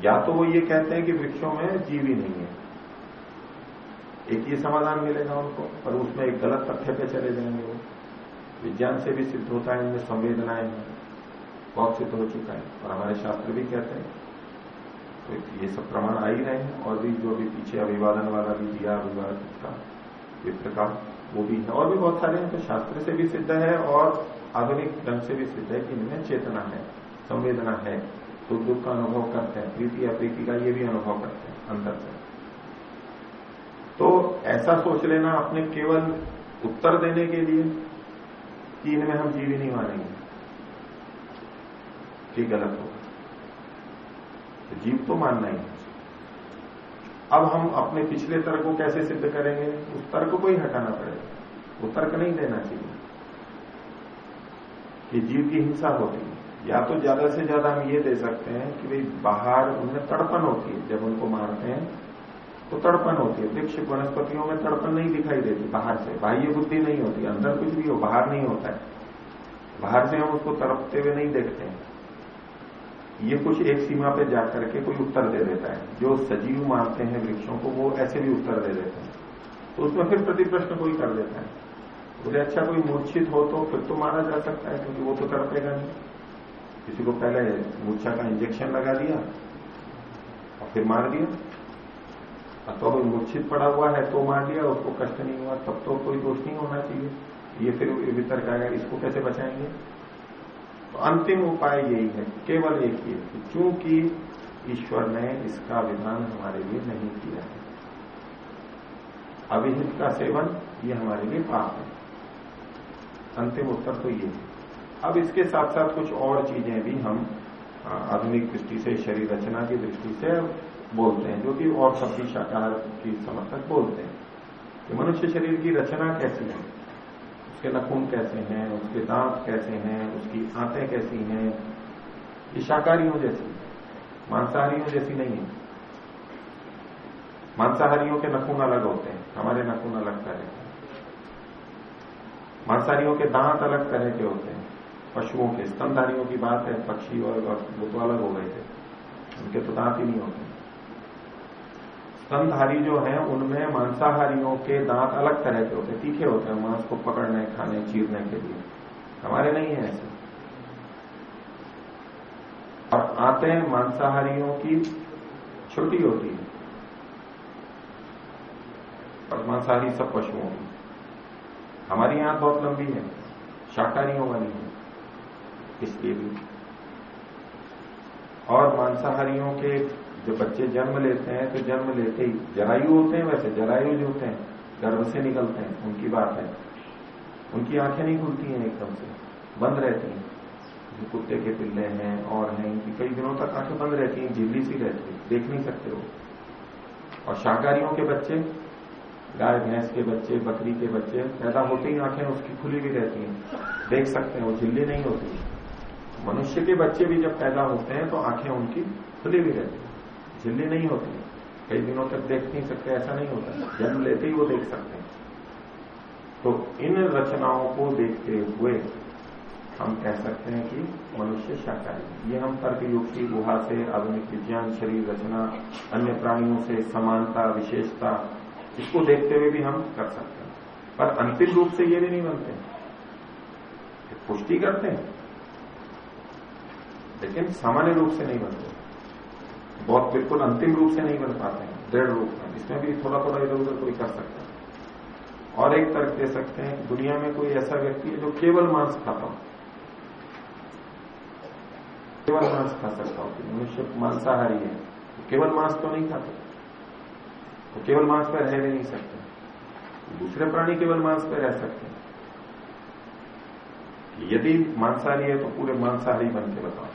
A: या तो वो ये कहते हैं कि वृक्षों में जीव ही नहीं है। एक ये समाधान मिलेगा उनको, पर उसमें एक गलत तथ्य पे चले जाएँगे वो। विज्ञान से भी सिद्ध होता है, इनमें संवेदनाएँ हैं। बहुत सिद्ध हो चुका है, और हमारे शास्त्र भी कहते हैं। ये सब प्रमाण आ ही रहे हैं। और भी जो भी पीछे अभिवादन वाला भी दिया, अभिवादन का विप्र का, वो भी है। और भी बहुत सारे हैं तो शास्त्र से भी सिद्ध है और आधुनिक ढंग से भी सिद्ध है कि इनमें चेतना है, संवेदना है। तो दुख का अनुभव करते हैं, प्रीति अप्रीति का ये भी अनुभव करते हैं अंदर से। तो ऐसा सोच लेना अपने केवल उत्तर देने के लिए कि इनमें हम जीवी नहीं मानेंगे। कि गलत होगा तो जीव तो मानना ही अब हम अपने पिछले तर्क को कैसे सिद्ध करेंगे? उस तर्क को ही हटाना पड़ेगा। वो तर्क नहीं देना चाहिए। कि जीव की हिंसा होती है। या तो ज़्यादा से ज़्यादा हम ये दे सकते हैं कि भाई बाहर उनमें तड़पन होती है। जब उनको मारते हैं तो तड़पन होती है। वृक्ष वनस्पतियों में तड़पन नहीं दिखाई देती बाहर से। बाह्य बुद्धि नहीं होती। अंदर कुछ भी हो, बाहर नहीं होता है। बाहर से हम उसको तड़पते हुए नहीं देखते हैं। ये कुछ एक सीमा पे जाकर के कोई उत्तर दे देता है। जो सजीव मानते हैं वृक्षों को, वो ऐसे भी उत्तर दे देते हैं। तो उसमें फिर प्रति प्रश्न कोई कर देता है। बोले अच्छा कोई मूर्छित हो तो फिर तो मारा जा सकता है, क्योंकि वो तो तड़पेगा नहीं। किसी को पहले मूर्छा का इंजेक्शन लगा दिया और फिर मार दिया। अथवा कोई मूर्छित पड़ा हुआ है तो मार दिया, उसको कष्ट नहीं हुआ, तब तो कोई दोष नहीं होना चाहिए। ये फिर वितर्क आएगा, इसको कैसे बचाएँगे? तो अंतिम उपाय यही है, केवल एक ही कि चूँकि ईश्वर ने इसका विधान हमारे लिए नहीं किया है, अविहित का सेवन ये हमारे लिए पाप है। अंतिम उत्तर तो ये है। अब इसके साथ साथ कुछ और चीज़ें भी हम आधुनिक दृष्टि से, शरीर रचना की दृष्टि से बोलते हैं, जो कि और सभी शाकाहार की समर्थक बोलते हैं कि मनुष्य शरीर की रचना कैसी है? उसके नखून कैसे हैं, उसके दांत कैसे हैं, उसकी आंतें कैसी हैं? ये शाकाहारियों जैसी, मांसाहारियों जैसी नहीं है। मांसाहारियों के नखून अलग होते हैं, हमारे नखून अलग तरह के मांसाहारियों के दांत अलग तरह के होते हैं। पशुओं के, स्तनधारियों की बात है, पक्षी और वो तो अलग हो गए थे। उनके तो दांत ही नहीं होते। स्तनधारी जो है, उनमें मांसाहारियों के दांत अलग तरह के होते, तीखे होते हैं मांस को पकड़ने, खाने, चीरने के लिए। हमारे नहीं है ऐसे। और आते मांसाहारियों की छोटी होती है। और मांसाहारी सब पशुओं की। हमारी आँख बहुत लंबी है, शाकाहारियों वाली है, इसलिए भी। और मांसाहारियों के जो बच्चे जन्म लेते हैं तो जन्म लेते ही जरायु होते हैं, वैसे जरायु जो होते हैं, गर्भ से निकलते हैं, उनकी बात है। उनकी आँखें नहीं खुलती हैं एकदम से, बंद रहती हैं। जो कुत्ते के पिल्ले हैं, और हैं, इनकी कई दिनों तक आँखें बंद रहती हैं झिल्ली सी रहती है, देख नहीं सकते हो और शाकाहारियों के बच्चे, गाय, भैंस के बच्चे, बकरी के बच्चे, पैदा होते ही आँखें उसकी खुली भी रहती हैं, देख सकते हैं, वो झिल्ली नहीं होती। मनुष्य के बच्चे भी जब पैदा होते हैं तो आँखें उनकी खुली भी रहती है। झिल्ली नहीं होती। कई दिनों तक देख नहीं सकते, ऐसा नहीं होता। जन्म लेते ही वो देख सकते हैं। तो इन रचनाओं को देखते हुए हम कह सकते हैं कि मनुष्य शाकाहारी ये हम तर्क युग की गुहा से, आधुनिक विज्ञान, शरीर रचना, अन्य प्राणियों से, समानता, विशेषता, इसको देखते हुए भी हम कर सकते हैं। पर अंतिम रूप से ये भी नहीं बनते। पुष्टि करते हैं। लेकिन सामान्य रूप से नहीं बनते। बहुत बिल्कुल अंतिम रूप से नहीं बन पाते हैं, दृढ़ रूप में इसमें भी थोड़ा थोड़ा इधर उधर कोई कर सकता है। और एक तर्क दे सकते हैं, दुनिया में कोई ऐसा व्यक्ति है जो केवल मांस खाता हो। केवल मांस खा सकता हो। मनुष्य मांसाहारी है तो केवल मांस तो नहीं खाता। तो केवल मांस पर रह नहीं सकते। दूसरे प्राणी केवल मांस पर रह सकते हैं। यदि मांसाहारी है तो पूरे मांसाहारी बन के बताओ।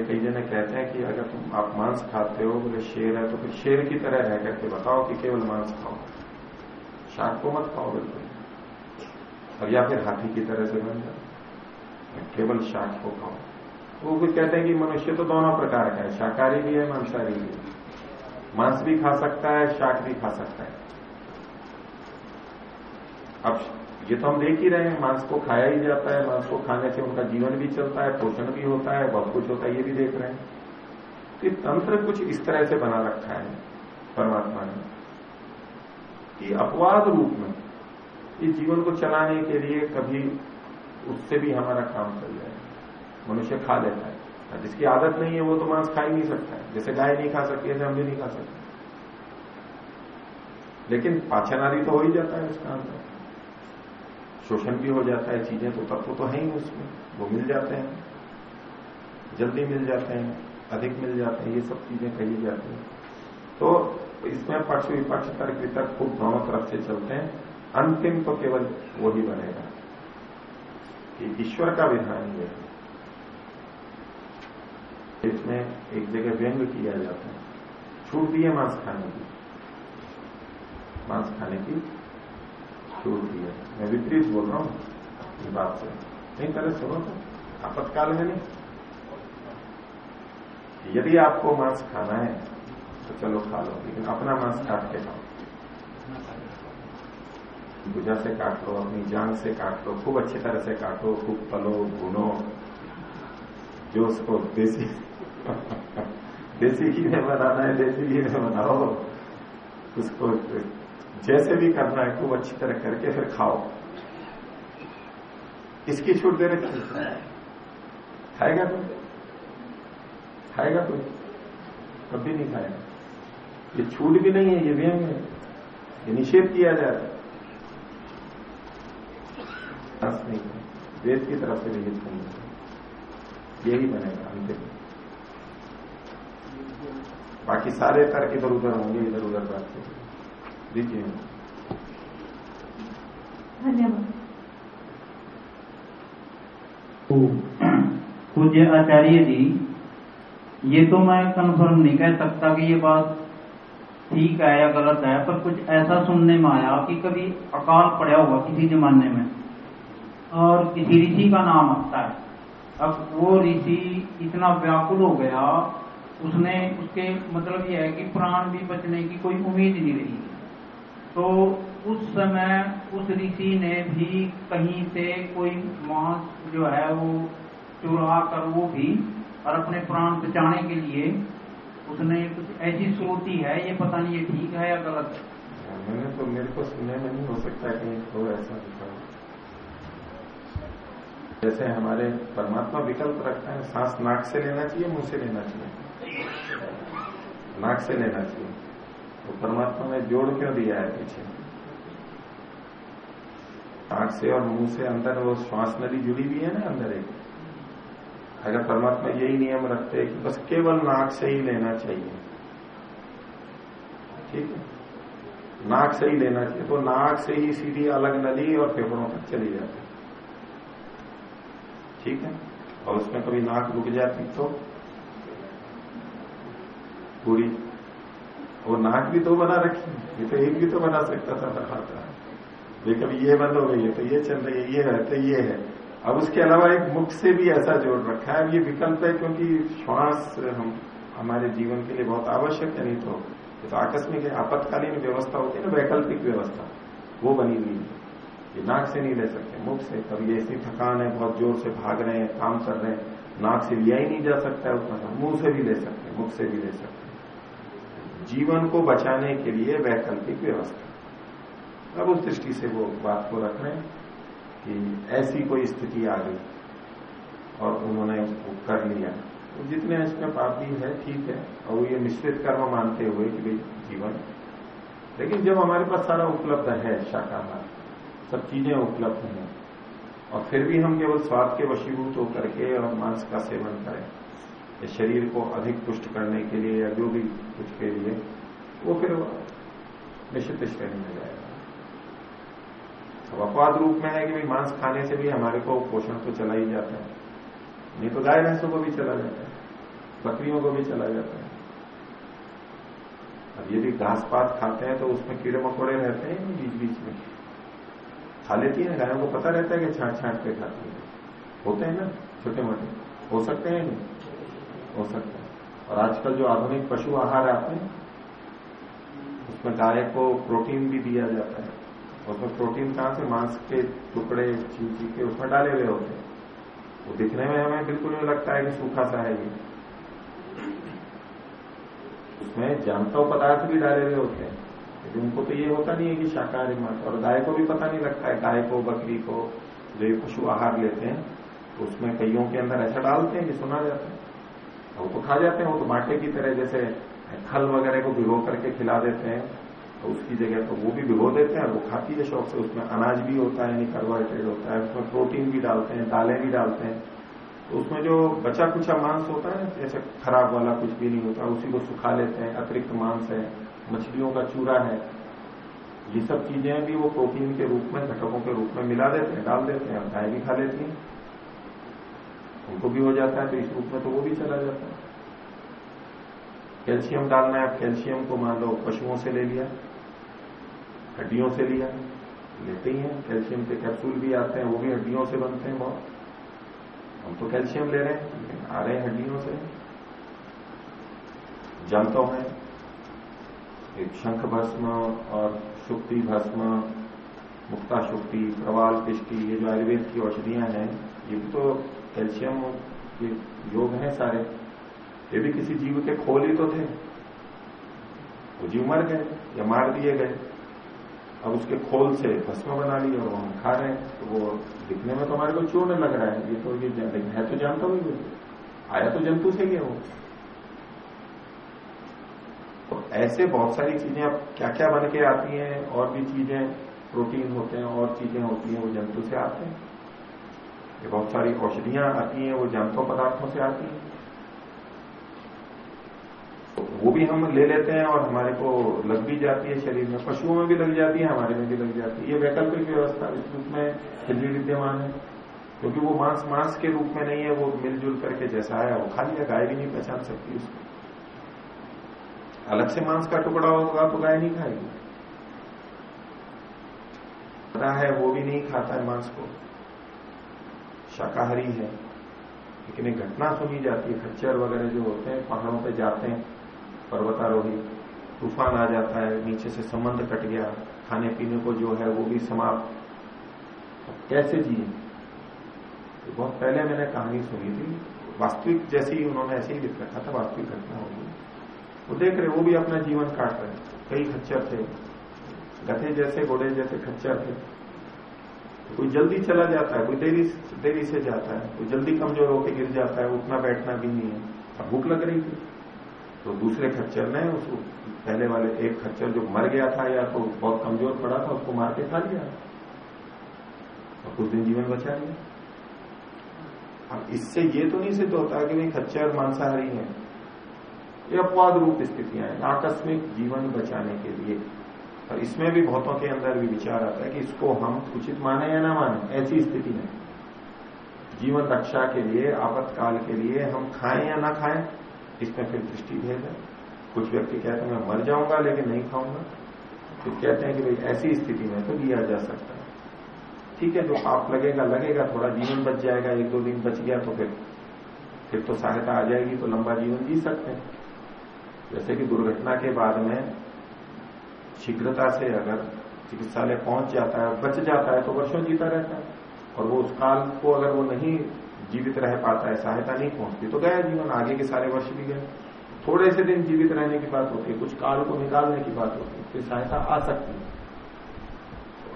A: कई जने कहते हैं कि अगर तुम, आप मांस खाते हो, बोले शेर है तो फिर शेर की तरह रह करके बताओ कि केवल मांस खाओ। शाक को मत खाओ बिल्कुल। और या फिर हाथी की तरह से बन जाओ। केवल शाक को खाओ। वो भी कहते हैं कि मनुष्य तो दोनों प्रकार का है, शाकाहारी भी है, मांसाहारी भी है। मांस भी खा सकता है शाक भी खा सकता है। अब ये तो हम देख ही रहे हैं, मांस को खाया ही जाता है, मांस को खाने से उनका जीवन भी चलता है, पोषण भी होता है, बहुत कुछ होता है, ये भी देख रहे हैं। तो तंत्र कुछ इस तरह से बना रखा है परमात्मा ने कि अपवाद रूप में इस जीवन को चलाने के लिए कभी उससे भी हमारा काम चल जाए। मनुष्य खा लेता है। जिसकी आदत नहीं है वो तो मांस खा ही नहीं सकता है। जैसे गाय नहीं खा सकती ऐसे हम भी नहीं खा सकते। लेकिन पाचन आदि तो हो ही जाता है उसका अंदर शोषण भी हो जाता है, चीज़ें तो तत्व तो है ही उसमें। वो मिल जाते हैं। जल्दी मिल जाते हैं, अधिक मिल जाते हैं, ये सब चीज़ें कही जाती हैं। तो इसमें पक्ष विपक्ष तर्क वितर्क खूब दोनों तरफ़ से चलते हैं। अंतिम तो केवल वो ही बनेगा कि ईश्वर का विधान ये है। इसमें एक जगह व्यंग किया जाता है। छूट दी है मांस खाने की। मांस खाने की छूट दी है मैं विपरीत बोल रहा हूँ इस बात से नहीं, पहले सुनो तो। आपातकाल में नहीं? यदि आपको मांस खाना है तो चलो खा लो। लेकिन अपना मांस काट के खाओ। भुजा से काट लो अपनी जान से काट लो खूब अच्छी तरह से काटो, खूब पलो, भूनो। जो उसको देसी [LAUGHS] देसी घी में बनाना है, देसी घी में बनाओ। उसको जैसे भी करना है, खूब अच्छी तरह करके फिर खाओ। इसकी छूट दे रखी खाएगा कोई? खाएगा कोई? कभी नहीं खाएगा। ये छूट भी नहीं है, ये व्यंग है। ये निषेध किया जा रहा है। वेद की तरफ़ से विहित नहीं है। यही बनेगा अंतिम। बाकी सारे तर्क इधर उधर होंगे इधर उधर बात दीजिए
B: धन्यवाद
F: तो पूज्य आचार्य जी, ये तो मैं कंफर्म नहीं कह सकता कि ये बात ठीक है या गलत है, पर कुछ ऐसा सुनने में आया कि कभी अकाल पड़ा होगा किसी जमाने में। और किसी ऋषि का नाम आता है। अब वो ऋषि इतना व्याकुल हो गया, उसने, उसके मतलब ये है कि प्राण भी बचने की कोई उम्मीद नहीं रही। तो उस समय उस ऋषि ने भी कहीं से कोई मांस जो है वो चुरा कर वो भी और अपने प्राण बचाने के लिए उसने कुछ ऐसी सोची है, ये पता नहीं ये ठीक है या गलत
A: है? मैंने तो मेरे को सुनने में नहीं हो सकता कहीं तो ऐसा दिखा जैसे हमारे परमात्मा विकल्प रखता है, सांस नाक से लेना चाहिए, मुँह से लेना चाहिए। नाक से लेना चाहिए। तो परमात्मा ने जोड़ क्यों दिया है पीछे? नाक से और मुँह से अंदर वो श्वास नदी जुड़ी हुई है ना अंदर एक? अगर परमात्मा यही नियम रखते हैं कि बस केवल नाक से ही लेना चाहिए। ठीक है? नाक से ही लेना चाहिए तो नाक से ही सीधी अलग नदी और फेफड़ों तक चली जाती ठीक है? और उसमें कभी नाक रुक जाती तो? पूरी वो नाक भी तो बना रखी, ये तो एक भी तो बना सकता था बनाता ये कभी ये बंद हो गई है तो ये चल रही है, ये है तो ये है। अब उसके अलावा एक मुख से भी ऐसा जोड़ रखा है। अब ये विकल्प है क्योंकि श्वास हम, हमारे जीवन के लिए बहुत आवश्यक है, नहीं तो ये तो आकस्मिक आपातकालीन व्यवस्था होती है ना, वैकल्पिक व्यवस्था, वो बनी हुई है। ये नाक से नहीं ले सकते, मुख से। कभी ऐसी थकान है, बहुत ज़ोर से भाग रहे हैं, काम कर रहे हैं, नाक से लिया ही नहीं जा सकता है उतना, मुँह से भी ले सकते मुख से भी ले सकते जीवन को बचाने के लिए वैकल्पिक व्यवस्था। अब उस दृष्टि से वो बात को रख रहे हैं कि ऐसी कोई स्थिति आ गई और उन्होंने उसको कर लिया। तो जितने इसमें पापी है, ठीक है, और ये मिश्रित कर्म मानते हुए कि भाई जीवन। लेकिन जब हमारे पास सारा उपलब्ध है, शाकाहार, सब चीज़ें उपलब्ध हैं, और फिर भी हम केवल स्वाद के वशीभूत होकर के और मांस का सेवन करें शरीर को अधिक पुष्ट करने के लिए या जो भी कुछ के लिए, वो फिर निश्चित श्रेणी में जाएगा। अब अपवाद रूप में है कि भाई मांस खाने से भी हमारे को पोषण तो चला ही जाता है। नहीं तो गाय भैंसों को भी चला जाता है, बकरियों को भी चला जाता है। अब यदि घास पात खाते हैं तो उसमें कीड़े मकोड़े रहते हैं बीच बीच में। खा लेती है, गायों को पता रहता है कि छाट छाट के खाती है। होते हैं ना छोटे मोटे हो सकते हैं नहीं हो सकता है। और आजकल जो आधुनिक पशु आहार आते हैं, उसमें गाय को प्रोटीन भी दिया जाता है। उसमें प्रोटीन कहाँ से, मांस के टुकड़े चीज़ के उसमें डाले हुए होते हैं। वो दिखने में हमें बिल्कुल नहीं लगता है कि सूखा सा है ये। उसमें जानता पदार्थ भी डाले हुए होते हैं। लेकिन उनको तो ये होता नहीं है कि शाकाहारी मांस। और गाय को भी पता नहीं लगता है। गाय को, बकरी को जो ये पशु आहार लेते हैं तो उसमें कईयों के अंदर ऐसा डालते हैं कि सुना जाता है। वो तो खा जाते हैं, वो तो बाटे की तरह जैसे खल वगैरह को भिगो करके खिला देते हैं तो उसकी जगह तो वो भी भिगो देते हैं और वो खाती है शौक से। उसमें अनाज भी होता है, यानी कार्बोहाइड्रेट होता है, उसमें प्रोटीन भी डालते हैं, दालें भी डालते हैं। तो उसमें जो बचा कुचा मांस होता है, जैसे खराब वाला कुछ भी नहीं होता, उसी को सुखा लेते हैं, अतिरिक्त मांस है, मछलियों का चूरा है, ये सब चीज़ें भी वो प्रोटीन के रूप में, घटकों के रूप में मिला देते हैं, डाल देते हैं, और गाय भी खा लेती हैं। उनको भी हो जाता है तो इस रूप में तो वो भी चला जाता है। कैल्शियम डालना है, आप कैल्शियम को मान लो पशुओं से ले लिया, हड्डियों से लिया, लेते ही हैं, कैल्शियम के कैप्सूल भी आते हैं, वो भी हड्डियों से बनते हैं बहुत। हम तो कैल्शियम ले रहे हैं, लेकिन आ रहे हैं हड्डियों से। जंतों में एक शंख भस्म और शुक्ति भस्म, मुक्ता शुक्ति, प्रवाल पिष्टि ये जो आयुर्वेद की औषधियाँ हैं, ये भी तो कैल्शियम ये योग हैं सारे। ये भी किसी जीव के खोल ही तो थे। वो जीव मर गए या मार दिए गए। अब उसके खोल से भस्म बना लिया और हम खा रहे हैं। तो वो दिखने में तो हमारे को चूर्ण लग रहा है। ये तो ये है तो जानता हूँ आया तो जंतु से ही है वो। तो ऐसे बहुत सारी चीज़ें अब क्या क्या बन के आती हैं और भी चीज़ें, प्रोटीन होते हैं और चीज़ें होती हैं, वो जंतु से आते हैं। ये बहुत सारी औषधियाँ आती हैं, वो जंतु पदार्थों से आती हैं। तो वो भी हम ले लेते हैं और हमारे को लग भी जाती है शरीर में, पशुओं में भी लग जाती है, हमारे में भी लग जाती है। ये वैकल्पिक व्यवस्था इस रूप में भी विद्यमान है, क्योंकि वो मांस मांस के रूप में नहीं है, वो मिलजुल करके जैसा आया वो खाली है, गाय भी नहीं पहचान सकती उसको। अलग से मांस का टुकड़ा होगा तो गाय नहीं खाएगी। पता है, वो भी नहीं खाता है मांस को। शाकाहारी है। लेकिन एक घटना सुनी जाती है, खच्चर वगैरह जो होते हैं, पहाड़ों पे जाते हैं, पर्वतारोही, तूफ़ान आ जाता है, नीचे से संबंध कट गया खाने पीने को जो है वो भी समाप्त। कैसे जिए? तो बहुत पहले मैंने कहानी सुनी थी, वास्तविक जैसे ही उन्होंने ऐसे ही लिख रखा था, वास्तविक घटना होगी वो देख रहे, वो भी अपना जीवन काट रहे कई खच्चर थे, गधे जैसे, घोड़े जैसे खच्चर थे। तो कोई जल्दी चला जाता है, कोई देरी देरी से जाता है, कोई जल्दी कमज़ोर होकर गिर जाता है, उठना बैठना भी नहीं है। अब भूख लग रही थी तो दूसरे खच्चर ने उस पहले वाले एक खच्चर जो मर गया था या तो बहुत कमज़ोर पड़ा था, उसको मार के खा लिया। और कुछ दिन जीवन बचा लिया। अब इससे ये तो नहीं सिद्ध होता कि भाई खच्चर मांसाहारी है। ये अपवाद रूप स्थितियाँ हैं, आकस्मिक जीवन बचाने के लिए। और इसमें भी बहुतों के अंदर भी विचार आता है कि इसको हम उचित माने या ना माने, ऐसी स्थिति में। जीवन रक्षा के लिए, आपातकाल के लिए हम खाएँ या ना खाएँ, इसमें फिर दृष्टि भेद है। कुछ व्यक्ति कहते हैं, मैं मर जाऊँगा, लेकिन नहीं खाऊँगा। तो कहते हैं कि भाई, ऐसी स्थिति में तो लिया जा सकता है। ठीक है जो पाप लगेगा लगेगा, थोड़ा जीवन बच जाएगा, एक दो दिन बच गया तो फिर फिर तो सहायता आ जाएगी तो लंबा जीवन जी सकते हैं। जैसे कि दुर्घटना के बाद में शीघ्रता से अगर चिकित्सालय पहुँच जाता है, बच जाता है तो वर्षों जीता रहता है। और वो उस काल को अगर वो नहीं जीवित रह पाता है, सहायता नहीं पहुँचती तो गया जीवन, आगे के सारे वर्ष भी गए। थोड़े से दिन जीवित रहने की बात होती है, कुछ काल को निकालने की बात होती है, फिर सहायता आ सकती है।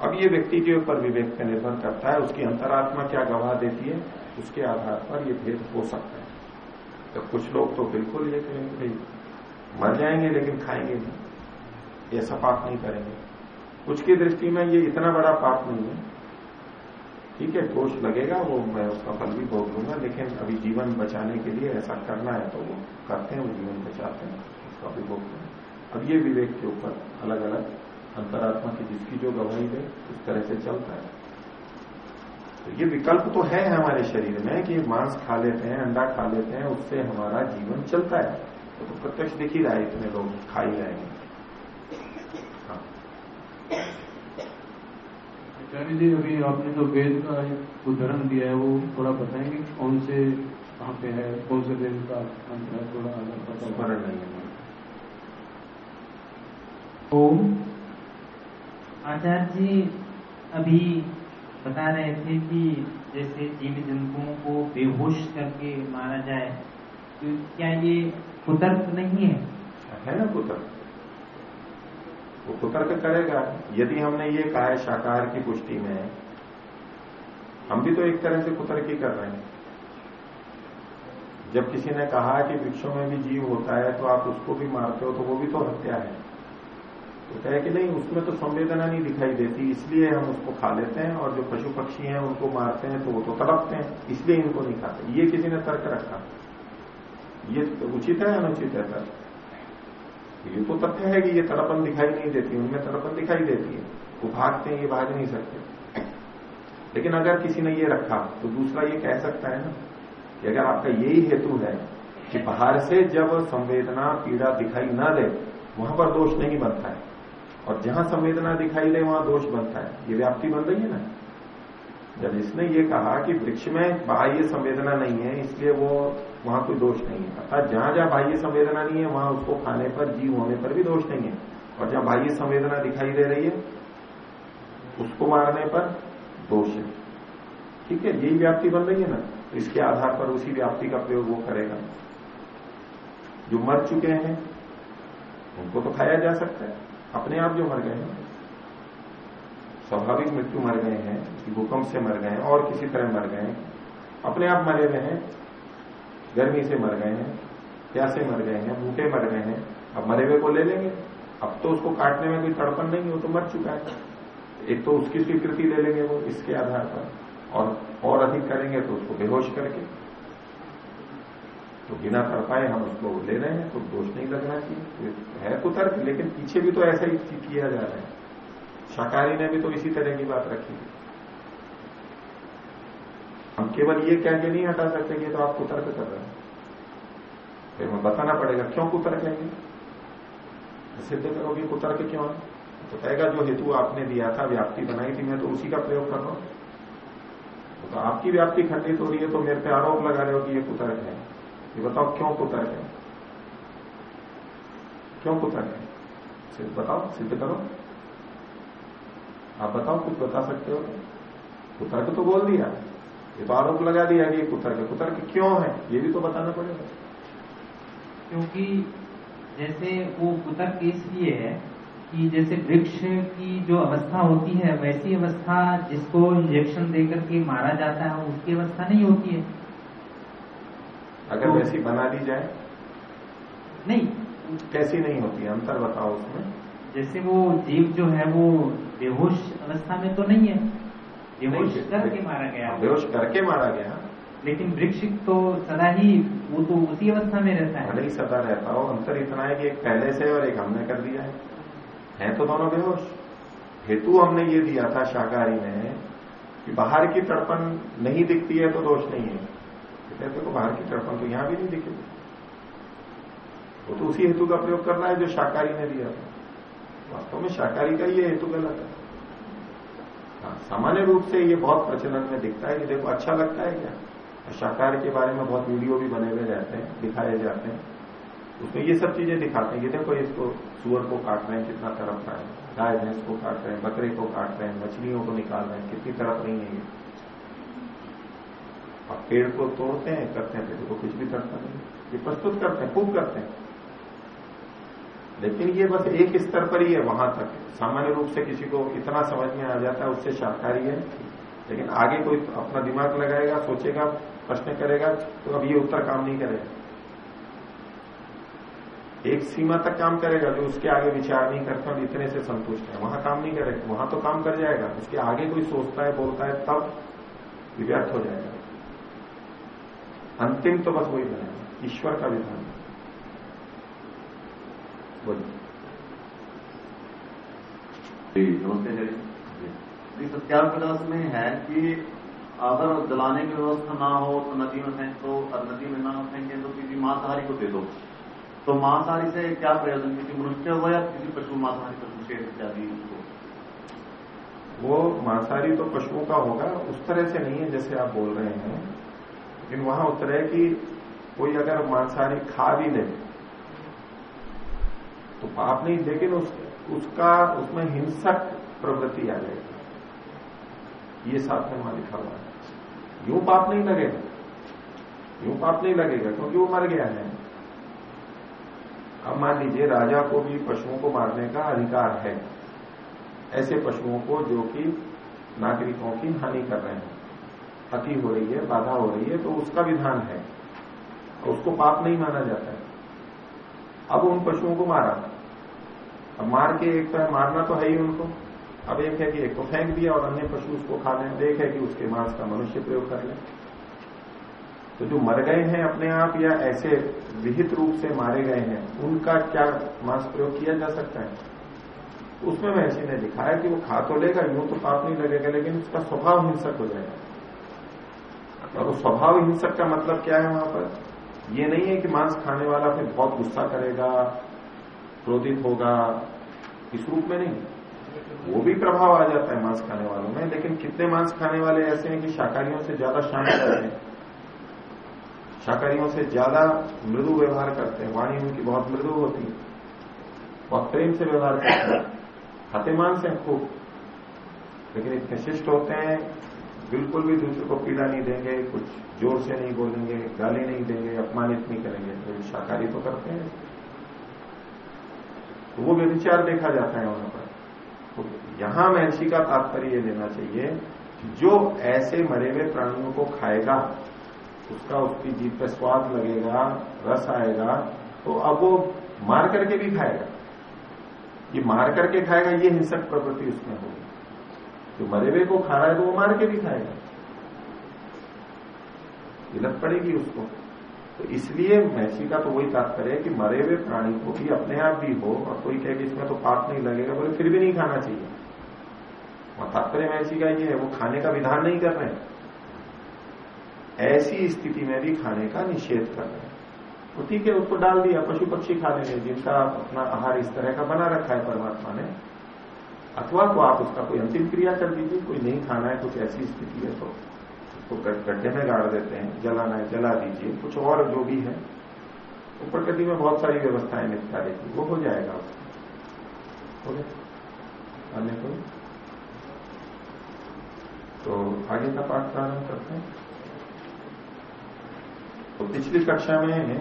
A: अब ये व्यक्ति के ऊपर विवेक पर निर्भर करता है, उसकी अंतरात्मा क्या गवाह देती है, उसके आधार पर ये भेद हो सकता है। तो कुछ लोग तो बिल्कुल ये कहेंगे मर जाएँगे, लेकिन खाएँगे नहीं। ऐसा पाप नहीं करेंगे। कुछ की दृष्टि में ये इतना बड़ा पाप नहीं है। ठीक है दोष लगेगा वो मैं उसका फल भी भोग लूँगा लेकिन अभी जीवन बचाने के लिए ऐसा करना है तो वो करते हैं वो जीवन बचाते हैं उसका भी भोग अब ये विवेक के ऊपर अलग अलग अंतरात्मा की जिसकी जो गवाही दे उस तरह से चलता है। तो ये विकल्प तो है हमारे शरीर में कि मांस खा लेते हैं अंडा खा लेते हैं उससे हमारा जीवन चलता है। तो, तो प्रत्यक्ष दिख ही रहा है इतने लोग खा ही हाँ।
E: आचार्य जी अभी आपने जो वेद का उदाहरण दिया है वो थोड़ा बताएँगे कौन से कहाँ पे है कौन से वेद का मंत्र है थोड़ा पता
A: स्मरण नहीं है
F: ओम। आचार्य जी अभी बता रहे थे कि जैसे जीव जंतुओं को बेहोश करके मारा जाए तो क्या ये कुतर्क नहीं है?
A: है ना कुतर्क? वो कुतर्क करेगा। यदि हमने ये कहा है शाकाहार की पुष्टि में, हम भी तो एक तरह से कुतर्क ही कर रहे हैं। जब किसी ने कहा कि वृक्षों में भी जीव होता है तो आप उसको भी मारते हो तो वो भी तो हत्या है। तो कहे कि नहीं, उसमें तो संवेदना नहीं दिखाई देती, इसलिए हम उसको खा लेते हैं और जो पशु पक्षी हैं, उनको मारते हैं तो वो तो तड़पते हैं, इसलिए इनको नहीं खाते। ये किसी ने तर्क रखा। ये तो उचित है, अनुचित है तर्क? ये तो तथ्य है कि ये तड़पन दिखाई नहीं देती, उनमें तड़पन दिखाई देती है। वो भागते हैं, ये भाग नहीं सकते। लेकिन अगर किसी ने ये रखा तो दूसरा ये कह सकता है ना कि अगर आपका यही हेतु है कि बाहर से जब संवेदना, पीड़ा दिखाई ना दे, वहाँ पर दोष नहीं बनता है। और जहाँ संवेदना दिखाई दे, वहाँ दोष बनता है। ये व्याप्ति बन रही है ना? जब इसने ये कहा कि वृक्ष में बाह्य संवेदना नहीं है, इसलिए वो वहाँ कोई दोष नहीं है। अर्थात जहाँ जहाँ बाह्य संवेदना नहीं है, वहाँ उसको खाने पर, जीव होने पर भी दोष नहीं है। और जहाँ बाह्य संवेदना दिखाई दे रही है, उसको मारने पर दोष है। ठीक है? यही व्याप्ति बन रही है ना? इसके आधार पर उसी व्याप्ति का प्रयोग वो करेगा। जो मर चुके हैं, उनको तो खाया जा सकता है। अपने आप जो मर गए हैं, स्वाभाविक मृत्यु मर गए हैं भूकंप से मर गए हैं, और किसी तरह मर गए हैं, अपने आप मरे हुए हैं गर्मी से मर गए हैं, प्यासे मर गए हैं भूखे मर गए हैं। अब मरे हुए को ले लेंगे। अब तो उसको काटने में कोई तड़पन नहीं हो तो मर चुका है। एक तो उसकी स्वीकृति ले लेंगे वो, इसके आधार पर। और और अधिक करेंगे तो उसको बेहोश करके। तो बिना तड़पाए हम उसको ले रहे हैं तो दोष नहीं लगना चाहिए। है कुतर्क, लेकिन पीछे भी तो ऐसा ही किया जा रहा है। शाकाहारी ने भी तो इसी तरह की बात रखी हम केवल ये कह के नहीं हटा सकते कि तो आप कुतर्क कर रहे हैं। फिर हमें बताना पड़ेगा, क्यों कुतर्क है सिद्ध करोगे कुतर्क क्यों है? तो कहेगा, जो हेतु आपने दिया था, व्याप्ति बनाई थी, मैं तो उसी का प्रयोग कर रहा हूँ। तो आपकी व्याप्ति खंडित हो रही है तो मेरे पे आरोप लगा रहे हो कि ये कुतर्क है। ये बताओ, क्यों कुतर्क है? क्यों कुतर्क है? सिद्ध बताओ, सिद्ध करो। आप बताओ, कुछ बता सकते हो? कुतर्क तो बोल दिया। ये तो आरोप लगा दिया कि कुतर्क कुतर्क क्यों है? ये भी तो बताना पड़ेगा।
F: क्योंकि जैसे वो कुतर्क इसलिए है कि जैसे वृक्ष की जो अवस्था होती है वैसी अवस्था जिसको इंजेक्शन देकर के मारा जाता है उसकी अवस्था नहीं होती है।
A: अगर तो, वैसी बना दी जाए?
F: नहीं।
A: कैसी नहीं होती है? अंतर बताओ उसमें।
F: जैसे वो जीव जो है वो बेहोश अवस्था में तो नहीं है। बेहोश करके मारा गया।
A: बेहोश करके मारा गया।
F: लेकिन वृक्ष तो सदा ही वो तो उसी अवस्था में रहता है।
A: नहीं सदा रहता हो अंतर इतना है कि एक पहले से और एक हमने कर दिया है। है तो दोनों बेहोश। हेतु हमने ये दिया था शाकाहारी में कि बाहर की तड़पन नहीं दिखती है तो दोष नहीं है। कहते को बाहर की तड़पन तो यहाँ भी नहीं दिखेगी वो तो उसी हेतु का प्रयोग करना है जो शाकाहारी ने दिया था। वास्तव में शाकाहारी का ये हेतु गलत है हाँ। सामान्य रूप से ये बहुत प्रचलन में दिखता है कि देखो अच्छा लगता है क्या? शाकाहार के बारे में बहुत वीडियो भी बने हुए रहते हैं, दिखाए जाते हैं। उसमें ये सब चीज़ें दिखाते हैं। कि देखो, इसको सुअर को काट रहे हैं, कितना तरफ़ रहा है। गाय, भैंस को काट रहे हैं, बकरे को काट रहे हैं, मछलियों को निकाल रहे हैं। कितनी तरफ़ नहीं है ये। अब पेड़ को तोड़ते हैं, करते हैं को कुछ भी करता नहीं ये प्रस्तुत करते हैं, खूब करते हैं। लेकिन ये बस एक स्तर पर ही है, वहाँ तक। सामान्य रूप से किसी को इतना समझ में आ जाता है, उससे शाकाहारी है। लेकिन आगे कोई अपना दिमाग लगाएगा, सोचेगा, प्रश्न करेगा तो अब ये उत्तर काम नहीं करेगा। एक सीमा तक काम करेगा जो उसके आगे विचार नहीं करता, और इतने से संतुष्ट है। वहाँ काम नहीं करेगा, वहाँ तो काम कर जाएगा। उसके आगे कोई सोचता है, बोलता है, तब व्यर्थ हो जाएगा। अंतिम तो बस वही बनेगा, ईश्वर का विधान। बोलिए
G: नमस्ते जी। प्रकाश में है कि अगर जलाने की व्यवस्था ना हो तो नदी में फेंक दो और नदी में ना फेंके तो किसी मांसाहारी को दे दो। तो मांसाहारी से क्या प्रयोजन? किसी मनुष्य हो या किसी पशु मांसाहारी पशु शेर इत्यादि
A: वो मांसाहारी तो पशुओं का होगा उस तरह से नहीं है जैसे आप बोल रहे हैं। लेकिन वहाँ उत्तर है कि कोई अगर मांसाहारी खा भी ले तो पाप नहीं लेकिन उस, उसका उसमें हिंसक प्रवृत्ति आ जाएगी। ये साथ में वहाँ लिखा हुआ है। यूँ पाप नहीं लगेगा। यूँ पाप नहीं लगेगा क्योंकि वो मर गया है। अब मान लीजिए राजा को भी पशुओं को मारने का अधिकार है। ऐसे पशुओं को जो कि नागरिकों की हानि कर रहे हैं। अति हो रही है बाधा हो रही है तो उसका विधान है। तो उसको पाप नहीं माना जाता है। अब उन पशुओं को मारा। अब मार के एक तो मारना तो है ही उनको। अब एक है कि एक को फेंक दिया और अन्य पशु उसको खा लें। एक है कि उसके मांस का मनुष्य प्रयोग कर ले। तो जो मर गए हैं अपने आप या ऐसे विहित रूप से मारे गए हैं, उनका क्या मांस प्रयोग किया जा सकता है? उसमें महर्षि ने दिखाया कि वो खा तो लेगा, यूँ तो पाप नहीं लगेगा, लेकिन उसका स्वभाव हिंसक हो जाएगा। और वो स्वभाव हिंसक का मतलब क्या है वहाँ पर? ये नहीं है कि मांस खाने वाला फिर बहुत गुस्सा करेगा क्रोधित होगा, इस रूप में नहीं। वो भी प्रभाव आ जाता है मांस खाने वालों में, लेकिन कितने मांस खाने वाले ऐसे हैं कि शाकाहारियों से ज़्यादा शांत रहते हैं? शाकाहारियों से ज़्यादा मृदु व्यवहार करते हैं। वाणी उनकी बहुत मृदु होती है। बहुत प्रेम से व्यवहार करते हैं। खाते मांस हैं खूब। लेकिन इतने शिष्ट होते हैं, बिल्कुल भी दूसरे को पीड़ा नहीं देंगे, कुछ ज़ोर से नहीं बोलेंगे, गाली नहीं देंगे, अपमानित नहीं करेंगे। तो शाकाहारी तो करते हैं। तो वो व्यविचार देखा जाता है वहाँ पर। तो यहाँ महर्षि का तात्पर्य ये लेना चाहिए कि जो ऐसे मरे हुए प्राणियों को खाएगा, उसका उसकी जीप पे स्वाद लगेगा, रस आएगा तो अब वो मार करके भी खाएगा। ये मार करके खाएगा, ये हिंसक प्रवृत्ति उसमें होगी। जो मरे हुए को खा रहा है तो वो मार के भी खाएगा। लत पड़ेगी उसको। तो इसलिए महर्षि का तो वही तात्पर्य है कि मरे हुए प्राणी को भी अपने आप भी हो और कोई कहे कि इसमें तो पाप नहीं लगेगा, बोले फिर भी नहीं खाना चाहिए। और तात्पर्य महर्षि का ये है, वो खाने का विधान नहीं कर रहे ऐसी स्थिति में भी खाने का निषेध कर रहे हैं। तो ठीक है उसको डाल दिया पशु पक्षी खा लेंगे, जिनका अपना आहार इस तरह का बना रखा है परमात्मा ने। अथवा तो आप उसका कोई अंतिम क्रिया कर दीजिए, कोई नहीं खाना है, कुछ ऐसी स्थिति है तो। उसको गड्ढे में गाड़ देते हैं, जलाना है, जला दीजिए, कुछ और जो भी है। तो प्रकृति में बहुत सारी व्यवस्थाएँ निपटारे की वो हो जाएगा उसमें हो गया अन्य कोई? तो आगे का पाठ प्रारंभ करते हैं। तो पिछली कक्षा में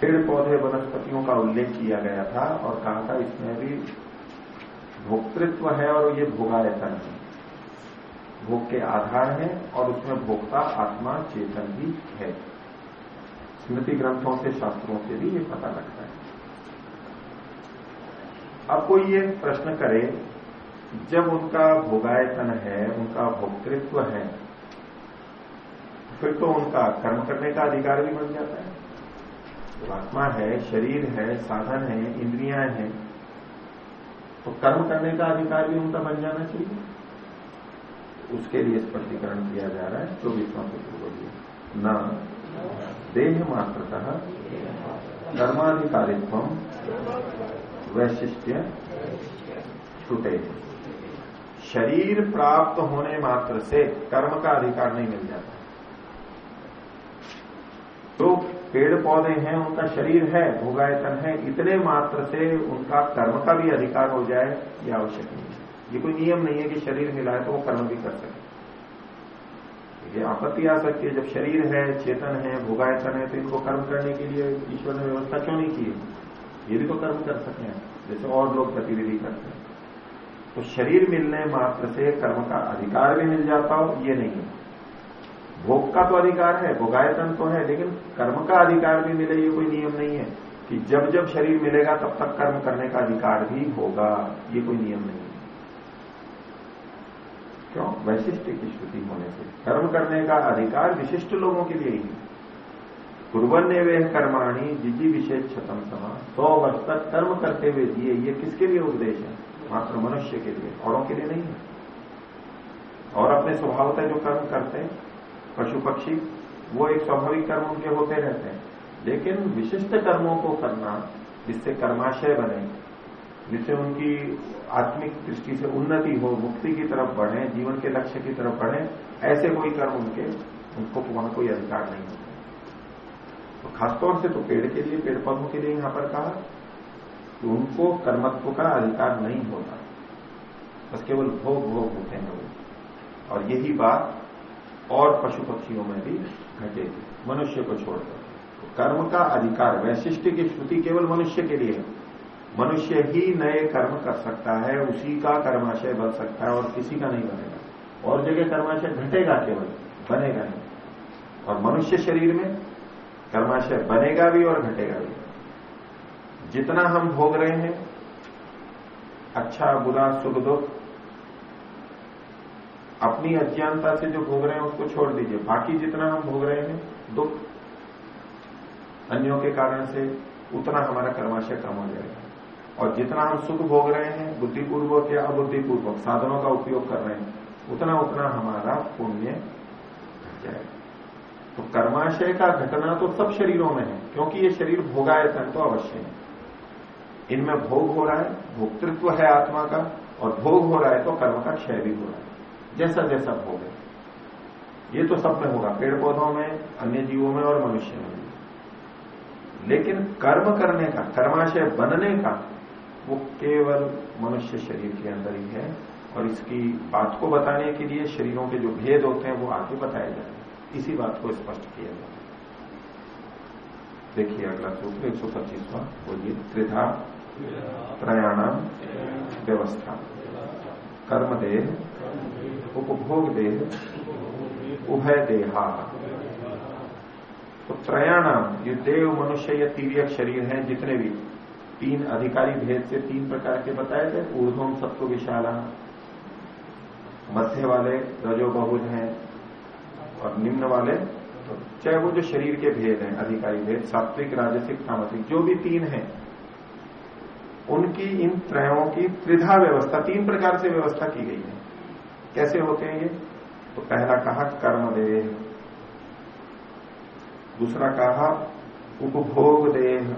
A: पेड़ पौधे वनस्पतियों का उल्लेख किया गया था और कहा था इसमें भी भोक्तृत्व है और ये भोगायतन है। भोग के आधार है और उसमें भोक्ता, आत्मा, चेतन भी है। स्मृति ग्रंथों से, शास्त्रों से भी ये पता लगता है। अब कोई ये प्रश्न करे, जब उनका भोगायतन है, उनका भोक्तृत्व है, फिर तो उनका कर्म करने का अधिकार भी बन जाता है। तो आत्मा है, शरीर है, साधन है, इंद्रियाँ हैं तो कर्म करने का अधिकार भी उनका बन जाना चाहिए। उसके लिए स्पष्टीकरण किया जा रहा है चौबीसवां सूत्र बोलिए न, देह मात्रतः, कर्माधिकारित्व, वैशिष्ट्य छूटे। शरीर प्राप्त होने मात्र से कर्म का अधिकार नहीं मिल जाता। तो पेड़ पौधे हैं, उनका शरीर है, भोगायतन है, इतने मात्र से उनका कर्म का भी अधिकार हो जाए यह आवश्यक नहीं। ये कोई नियम नहीं है कि शरीर मिला है तो वो कर्म भी कर सके। ये आपत्ति आ सकती है जब शरीर है, चेतन है, भोगायतन है तो इनको कर्म करने के लिए ईश्वर ने व्यवस्था क्यों नहीं की? है ये भी तो कर्म कर सकते हैं, जैसे और लोग गतिविधि करते हैं। तो शरीर मिलने मात्र से कर्म का अधिकार भी मिल जाता हो, ये नहीं है। भोग का तो अधिकार है, भोगायतन तो है, लेकिन कर्म का अधिकार भी मिले, ये कोई नियम नहीं है कि जब जब शरीर मिलेगा, तब तक कर्म करने का अधिकार भी होगा, ये कोई नियम नहीं है। क्यों वैशिष्ट की श्रुति होने से। कर्म करने का अधिकार विशिष्ट लोगों के लिए ही पूर्वन्य वे कर्माणी जिजी विशेष छतम समा। सौ वर्ष तक कर्म करते हुए जिए, ये किसके लिए उपदेश है? मात्र मनुष्य के लिए, औरों के लिए नहीं है। और अपने स्वभावतः जो कर्म करते हैं, पशु पक्षी, वो एक स्वाभाविक कर्म उनके होते रहते हैं। लेकिन विशिष्ट कर्मों को करना, जिससे कर्माशय बने जिससे उनकी आत्मिक दृष्टि से उन्नति हो, मुक्ति की तरफ़ बढ़े, जीवन के लक्ष्य की तरफ़ बढ़े, ऐसे कोई कर्म उनके, उनको वहाँ कोई अधिकार नहीं होता। तो खासतौर से तो पेड़ के लिए, पेड़ पौधों के लिए यहाँ पर कहा कि उनको कर्मत्व का अधिकार नहीं होता। बस केवल भोग भोग होते हैं वो। और यही बात और पशु पक्षियों में भी घटेगी, मनुष्य को छोड़कर। तो कर्म का अधिकार, वैशिष्ट की श्रुति केवल मनुष्य के लिए है। मनुष्य ही नए कर्म कर सकता है, उसी का कर्माशय बन सकता है और किसी का नहीं बनेगा। और जगह कर्माशय घटेगा केवल, बनेगा नहीं। और मनुष्य शरीर में कर्माशय बनेगा भी और घटेगा भी। जितना हम भोग रहे हैं अच्छा बुरा, सुख, दुख, अपनी अज्ञानता से जो भोग रहे हैं, उसको छोड़ दीजिए। बाकी जितना हम भोग रहे हैं, दुख, अन्यों के कारण से, उतना हमारा कर्माशय कम हो जाएगा। और जितना हम सुख भोग रहे हैं, बुद्धिपूर्वक या अबुद्धिपूर्वक, साधनों का उपयोग कर रहे हैं, उतना उतना हमारा पुण्य घट जाएगा तो कर्माशय का घटना तो सब शरीरों में है, क्योंकि ये शरीर भोगायतन तो अवश्य है। इनमें भोग हो रहा है, भोक्तृत्व है आत्मा का, और भोग हो रहा है तो कर्म का क्षय भी हो रहा है। जैसा जैसा भोग है। ये तो सब में होगा पेड़ पौधों में, अन्य जीवों में और मनुष्य में लेकिन कर्म करने का, कर्माशय बनने का वो केवल मनुष्य शरीर के अंदर ही है और इसकी बात को बताने के लिए शरीरों के जो भेद होते हैं वो आगे बताए जाए इसी बात को स्पष्ट किया जाए देखिए अगला सूत्र, एक सौ पच्चीसवा बोलिए, त्रिधा प्रयाणाम व्यवस्था। कर्म देह, उपभोग देह, उभय देहा। तो त्रयाणाम ये देव मनुष्य, या तीर्यक शरीर हैं जितने भी तीन अधिकारी भेद से तीन प्रकार के बताए थे। ऊर्धम सबको विशाला, मध्य वाले रजो बहुज हैं और निम्न वाले तो चाहे वो जो शरीर के भेद हैं, अधिकारी भेद, सात्विक, राजसिक तामसिक जो भी तीन हैं, उनकी इन त्रयों की त्रिधा व्यवस्था, तीन प्रकार से व्यवस्था की गई है। कैसे होते हैं ये? तो पहला कहा कर्म देह दूसरा कहा, उपभोग देह।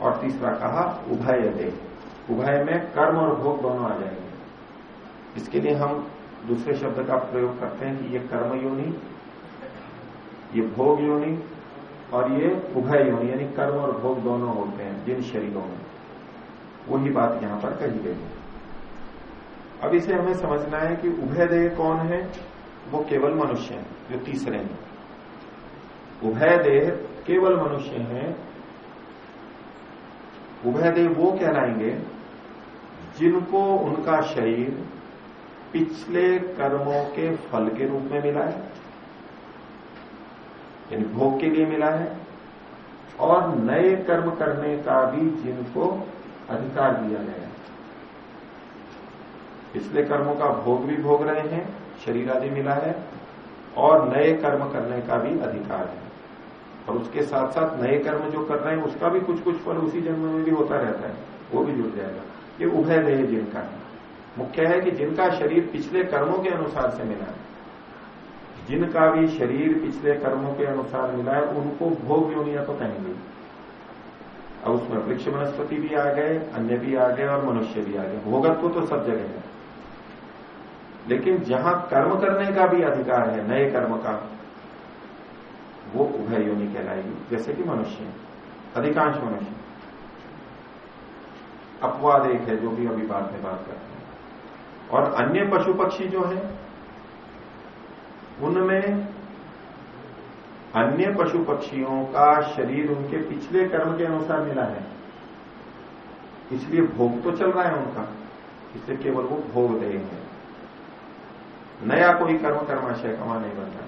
A: और तीसरा कहा, उभय दे। उभय में कर्म और भोग दोनों आ जाएँगे। इसके लिए हम दूसरे शब्द का प्रयोग करते हैं कि ये कर्म योनि, ये भोग योनि और ये उभय योनि, यानी कर्म और भोग दोनों होते हैं जिन शरीरों में। वही बात यहाँ पर कही गई है। अब इसे हमें समझना है कि उभय देह कौन है? वो केवल मनुष्य है, जो तीसरे हैं। उभय देह केवल मनुष्य हैं उभय देव वो कहलाएँगे, जिनको उनका शरीर पिछले कर्मों के फल के रूप में मिला है, यानी भोग के लिए मिला है, और नए कर्म करने का भी जिनको अधिकार दिया गया है। पिछले कर्मों का भोग भी भोग रहे हैं, शरीर आदि मिला है, और नए कर्म करने का भी अधिकार है। और उसके साथ साथ नए कर्म जो कर रहे हैं, उसका भी कुछ कुछ फल उसी जन्म में भी होता रहता है, वो भी जुड़ जाएगा। ये उभय देह जिनका है। मुख्य है कि जिनका शरीर पिछले कर्मों के अनुसार से मिला है। जिनका भी शरीर पिछले कर्मों के अनुसार मिला है, उनको भोग योनिया तो कहेंगे। अब उसमें वृक्ष वनस्पति भी आ गए, अन्य भी आ गए और मनुष्य भी आ गए। भोगत्व तो सब जगह है। लेकिन जहाँ कर्म करने का भी अधिकार है, नए कर्म का वो उभय योनि कहलाएगी। जैसे कि मनुष्य अधिकांश मनुष्य अपवाद एक है, जो भी अभी बाद में बात करते हैं। और अन्य पशु पक्षी जो है, उनमें अन्य पशु पक्षियों का शरीर उनके पिछले कर्म के अनुसार मिला है। इसलिए भोग तो चल रहा है उनका, इसलिए केवल वो भोग दे हैं। नया कोई कर्म, कर्माशय कमा नहीं बन रहा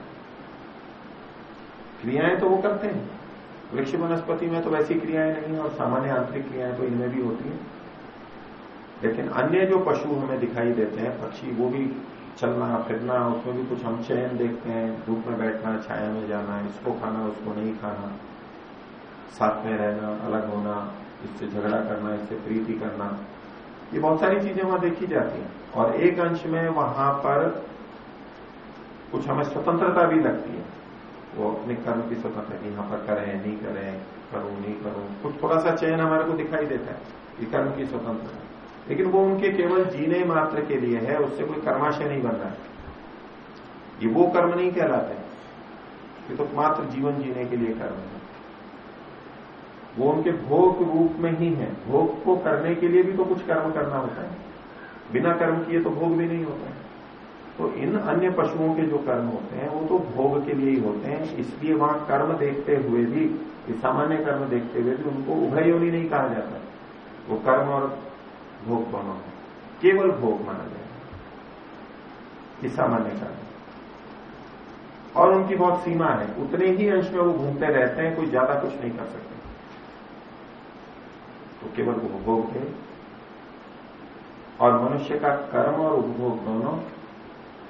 A: क्रियाएँ तो वो करते हैं। वृक्ष वनस्पति में तो वैसी क्रियाएँ नहीं है और सामान्य आंतरिक क्रियाएँ तो इनमें भी होती हैं। लेकिन अन्य जो पशु हमें दिखाई देते हैं, पक्षी, वो भी चलना, फिरना, उसमें भी कुछ हम चयन देखते हैं, धूप में बैठना, छाया में जाना, इसको खाना, उसको नहीं खाना, साथ में रहना, अलग होना, इससे झगड़ा करना, इससे प्रीति करना, ये बहुत सारी चीज़ें वहाँ देखी जाती हैं। और एक अंश में वहाँ पर कुछ हमें स्वतंत्रता भी लगती है। वो अपने कर्म की स्वतंत्रता यहाँ पर करें, नहीं करें, करूँ, नहीं करूँ। कुछ थोड़ा सा चयन हमारे को दिखाई देता है कि कर्म की स्वतंत्रता लेकिन वो उनके केवल जीने मात्र के लिए है, उससे कोई कर्माशय नहीं बन रहा है। ये वो कर्म नहीं कहलाते ये तो मात्र जीवन जीने के लिए कर्म है। वो उनके भोग रूप में ही है। भोग को करने के लिए भी तो कुछ कर्म करना होता है। बिना कर्म किए तो भोग भी नहीं होता है। तो इन अन्य पशुओं के जो कर्म होते हैं, वो तो भोग के लिए ही होते हैं। इसलिए वहाँ कर्म देखते हुए भी सामान्य कर्म देखते हुए भी उनको उभय नहीं कहा जाता वो कर्म और भोग दोनों है। केवल भोग माना जाएगा ये सामान्य कर्म और उनकी बहुत सीमा है। उतने ही अंश में वो घूमते रहते हैं, कोई ज़्यादा कुछ नहीं कर सकते। तो केवल उपभोग है। और मनुष्य का कर्म और उपभोग दोनों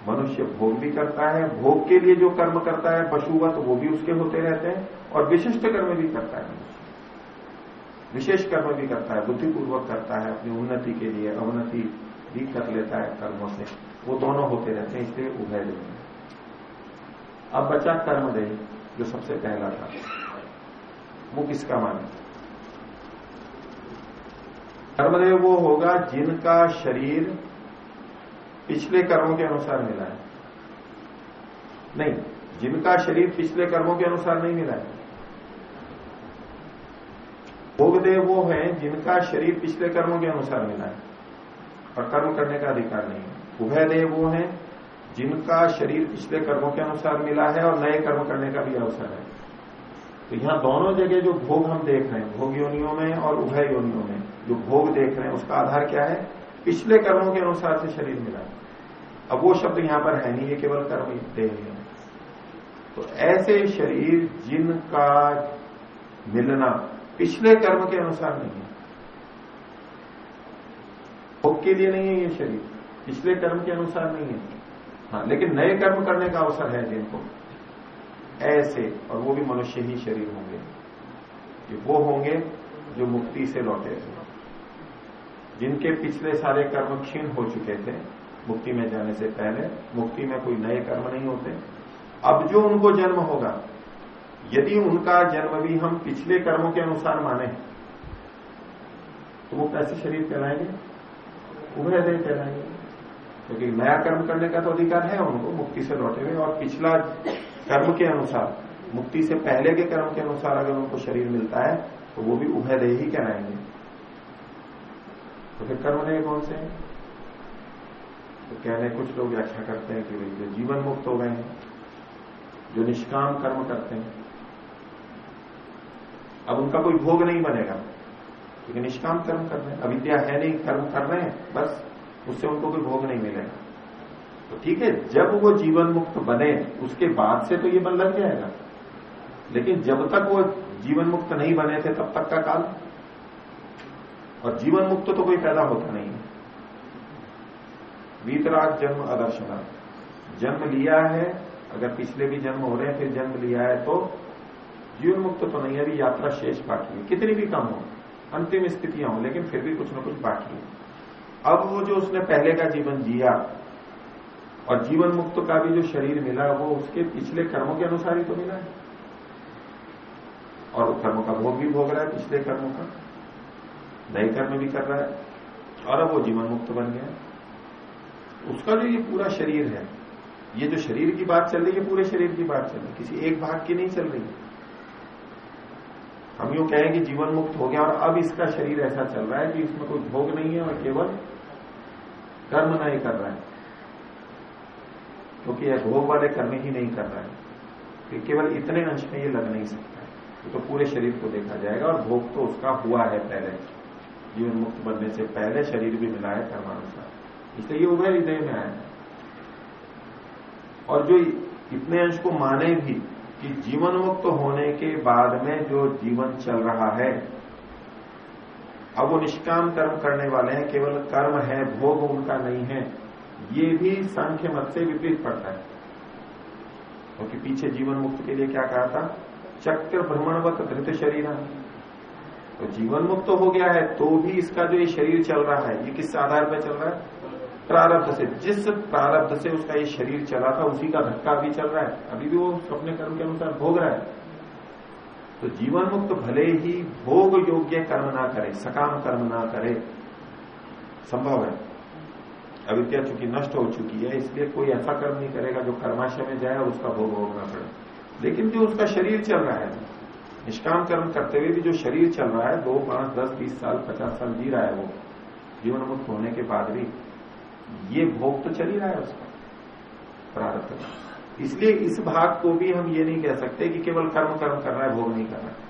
A: मनुष्य भोग भी करता है, भोग के लिए जो कर्म करता है, पशुवत, वो भी उसके होते रहते हैं और विशिष्ट कर्म भी करता है विशेष कर्म भी करता है, बुद्धिपूर्वक करता है, अपनी उन्नति के लिए अवनति भी कर लेता है कर्मों से। वो दोनों होते रहते हैं, इसलिए उभय दे अब बचा कर्म दे जो सबसे पहला था। वो किसका माने? कर्मदेव वो होगा जिनका शरीर पिछले कर्मों के अनुसार मिला है। नहीं, जिनका शरीर पिछले कर्मों के अनुसार नहीं मिला है। भोगदेव वो हैं जिनका शरीर पिछले कर्मों के अनुसार मिला है, और कर्म करने का अधिकार नहीं है। उभय देव वो हैं जिनका शरीर पिछले कर्मों के अनुसार मिला है, और नए कर्म करने का भी अवसर है। तो यहाँ दोनों जगह जो भोग हम देख रहे हैं, भोग योनियों में और उभय योनियों में, जो भोग देख रहे हैं, उसका आधार क्या है? पिछले कर्मों के अनुसार से शरीर मिला। अब वो शब्द यहाँ पर है नहीं, ये केवल कर्म देह है। तो ऐसे शरीर जिनका मिलना पिछले कर्म के अनुसार नहीं है, भोग के लिए नहीं है ये शरीर। पिछले कर्म के अनुसार नहीं है। हाँ लेकिन नए कर्म करने का अवसर है जिनको। ऐसे, और वो भी मनुष्य ही शरीर होंगे। ये वो होंगे जो मुक्ति से लौटे थे जिनके पिछले सारे कर्म क्षीण हो चुके थे, मुक्ति में जाने से पहले मुक्ति में कोई नए कर्म नहीं होते। अब जो उनको जन्म होगा, यदि उनका जन्म भी हम पिछले कर्मों के अनुसार माने तो वो कैसे शरीर कहलाएँगे? उभय देह कहलाएँगे। क्योंकि तो नया कर्म करने का तो अधिकार है उनको, मुक्ति से लौटे हुए, और पिछला कर्म के अनुसार, मुक्ति से पहले के कर्म के अनुसार अगर उनको शरीर मिलता है तो वो भी उभय देह ही कहलाएँगे। तो फिर कर्म देह कौन से? हैं तो कहने कुछ लोग व्याख्या करते हैं कि भाई जो जीवन मुक्त हो गए हैं, जो निष्काम कर्म करते हैं, अब उनका कोई भोग नहीं बनेगा। क्योंकि निष्काम कर्म कर रहे हैं, अविद्या है नहीं, कर्म कर रहे हैं, बस उससे उनको कोई भोग नहीं मिलेगा। तो ठीक है, जब वो जीवन मुक्त बने, उसके बाद से तो ये बन लग जाएगा। लेकिन जब तक वो जीवन मुक्त नहीं बने थे, तब तक का काल और जीवन मुक्त तो कोई पैदा होता नहीं। वीतराग जन्म अदर्शना। जन्म लिया है, अगर पिछले भी जन्म हो रहे हैं, फिर जन्म लिया है तो जीवन मुक्त तो नहीं है, अभी यात्रा शेष बाकी है। कितनी भी कम हो, अंतिम स्थितियाँ हो, लेकिन फिर भी कुछ ना कुछ बाकी है। अब वो जो उसने पहले का जीवन जिया, और जीवन मुक्त का भी जो शरीर मिला, वो उसके पिछले कर्मों के अनुसार ही तो मिला है। और कर्मों का भोग भी भोग रहा है, पिछले कर्मों का। नए कर्म भी कर रहा है और अब वो जीवन मुक्त बन गया उसका जो ये पूरा शरीर है, ये जो शरीर की बात चल रही है पूरे शरीर की बात चल रही है। किसी एक भाग की नहीं चल रही है। हम यू कहें कि जीवन मुक्त हो गया और अब इसका शरीर ऐसा चल रहा है कि इसमें कोई भोग नहीं है और केवल कर्म नहीं कर रहा है। क्योंकि तो यह भोग वाले कर्म ही नहीं कर रहा है। तो केवल इतने अंश में ये लग नहीं सकता है। तो पूरे शरीर को देखा जाएगा और भोग तो उसका हुआ है पहले। जीवन मुक्त बनने से पहले शरीर भी मिला है कर्मानुसार इसलिए ये उभय हृदय में आया और जो इतने अंश को माने भी कि जीवन मुक्त होने के बाद में जो जीवन चल रहा है, अब वो निष्काम कर्म करने वाले हैं, केवल कर्म है, भोग उनका नहीं है, ये भी सांख्य मत से विपरीत पड़ता है। क्योंकि तो पीछे जीवन मुक्त के लिए क्या कहा था? चक्र भ्रमणवत धृत शरीर तो जीवन मुक्त तो हो गया है तो भी इसका जो ये शरीर चल रहा है, ये किस आधार पर चल रहा है? प्रारब्ध से। जिस प्रारब्ध से उसका ये शरीर चला था, उसी का धक्का भी चल रहा है। अभी भी वो अपने कर्म के अनुसार भोग रहा है। तो जीवन मुक्त भले ही भोग योग्य कर्म ना करे, सकाम कर्म ना करे, संभव है। अविद्या चूँकि नष्ट हो चुकी है, इसलिए कोई ऐसा कर्म नहीं करेगा जो कर्माशय में जाए उसका भोग भोगना पड़े। लेकिन जो उसका शरीर चल रहा है निष्काम कर्म करते हुए भी जो शरीर चल रहा है दो पाँच दस, बीस साल, पचास साल जी रहा है वो, जीवन मुक्त होने के बाद भी, ये भोग तो चल ही रहा है उसका, प्रारब्ध इसलिए इस भाग को भी हम ये नहीं कह सकते कि केवल कर्म कर्म कर रहा है, भोग नहीं कर रहा है।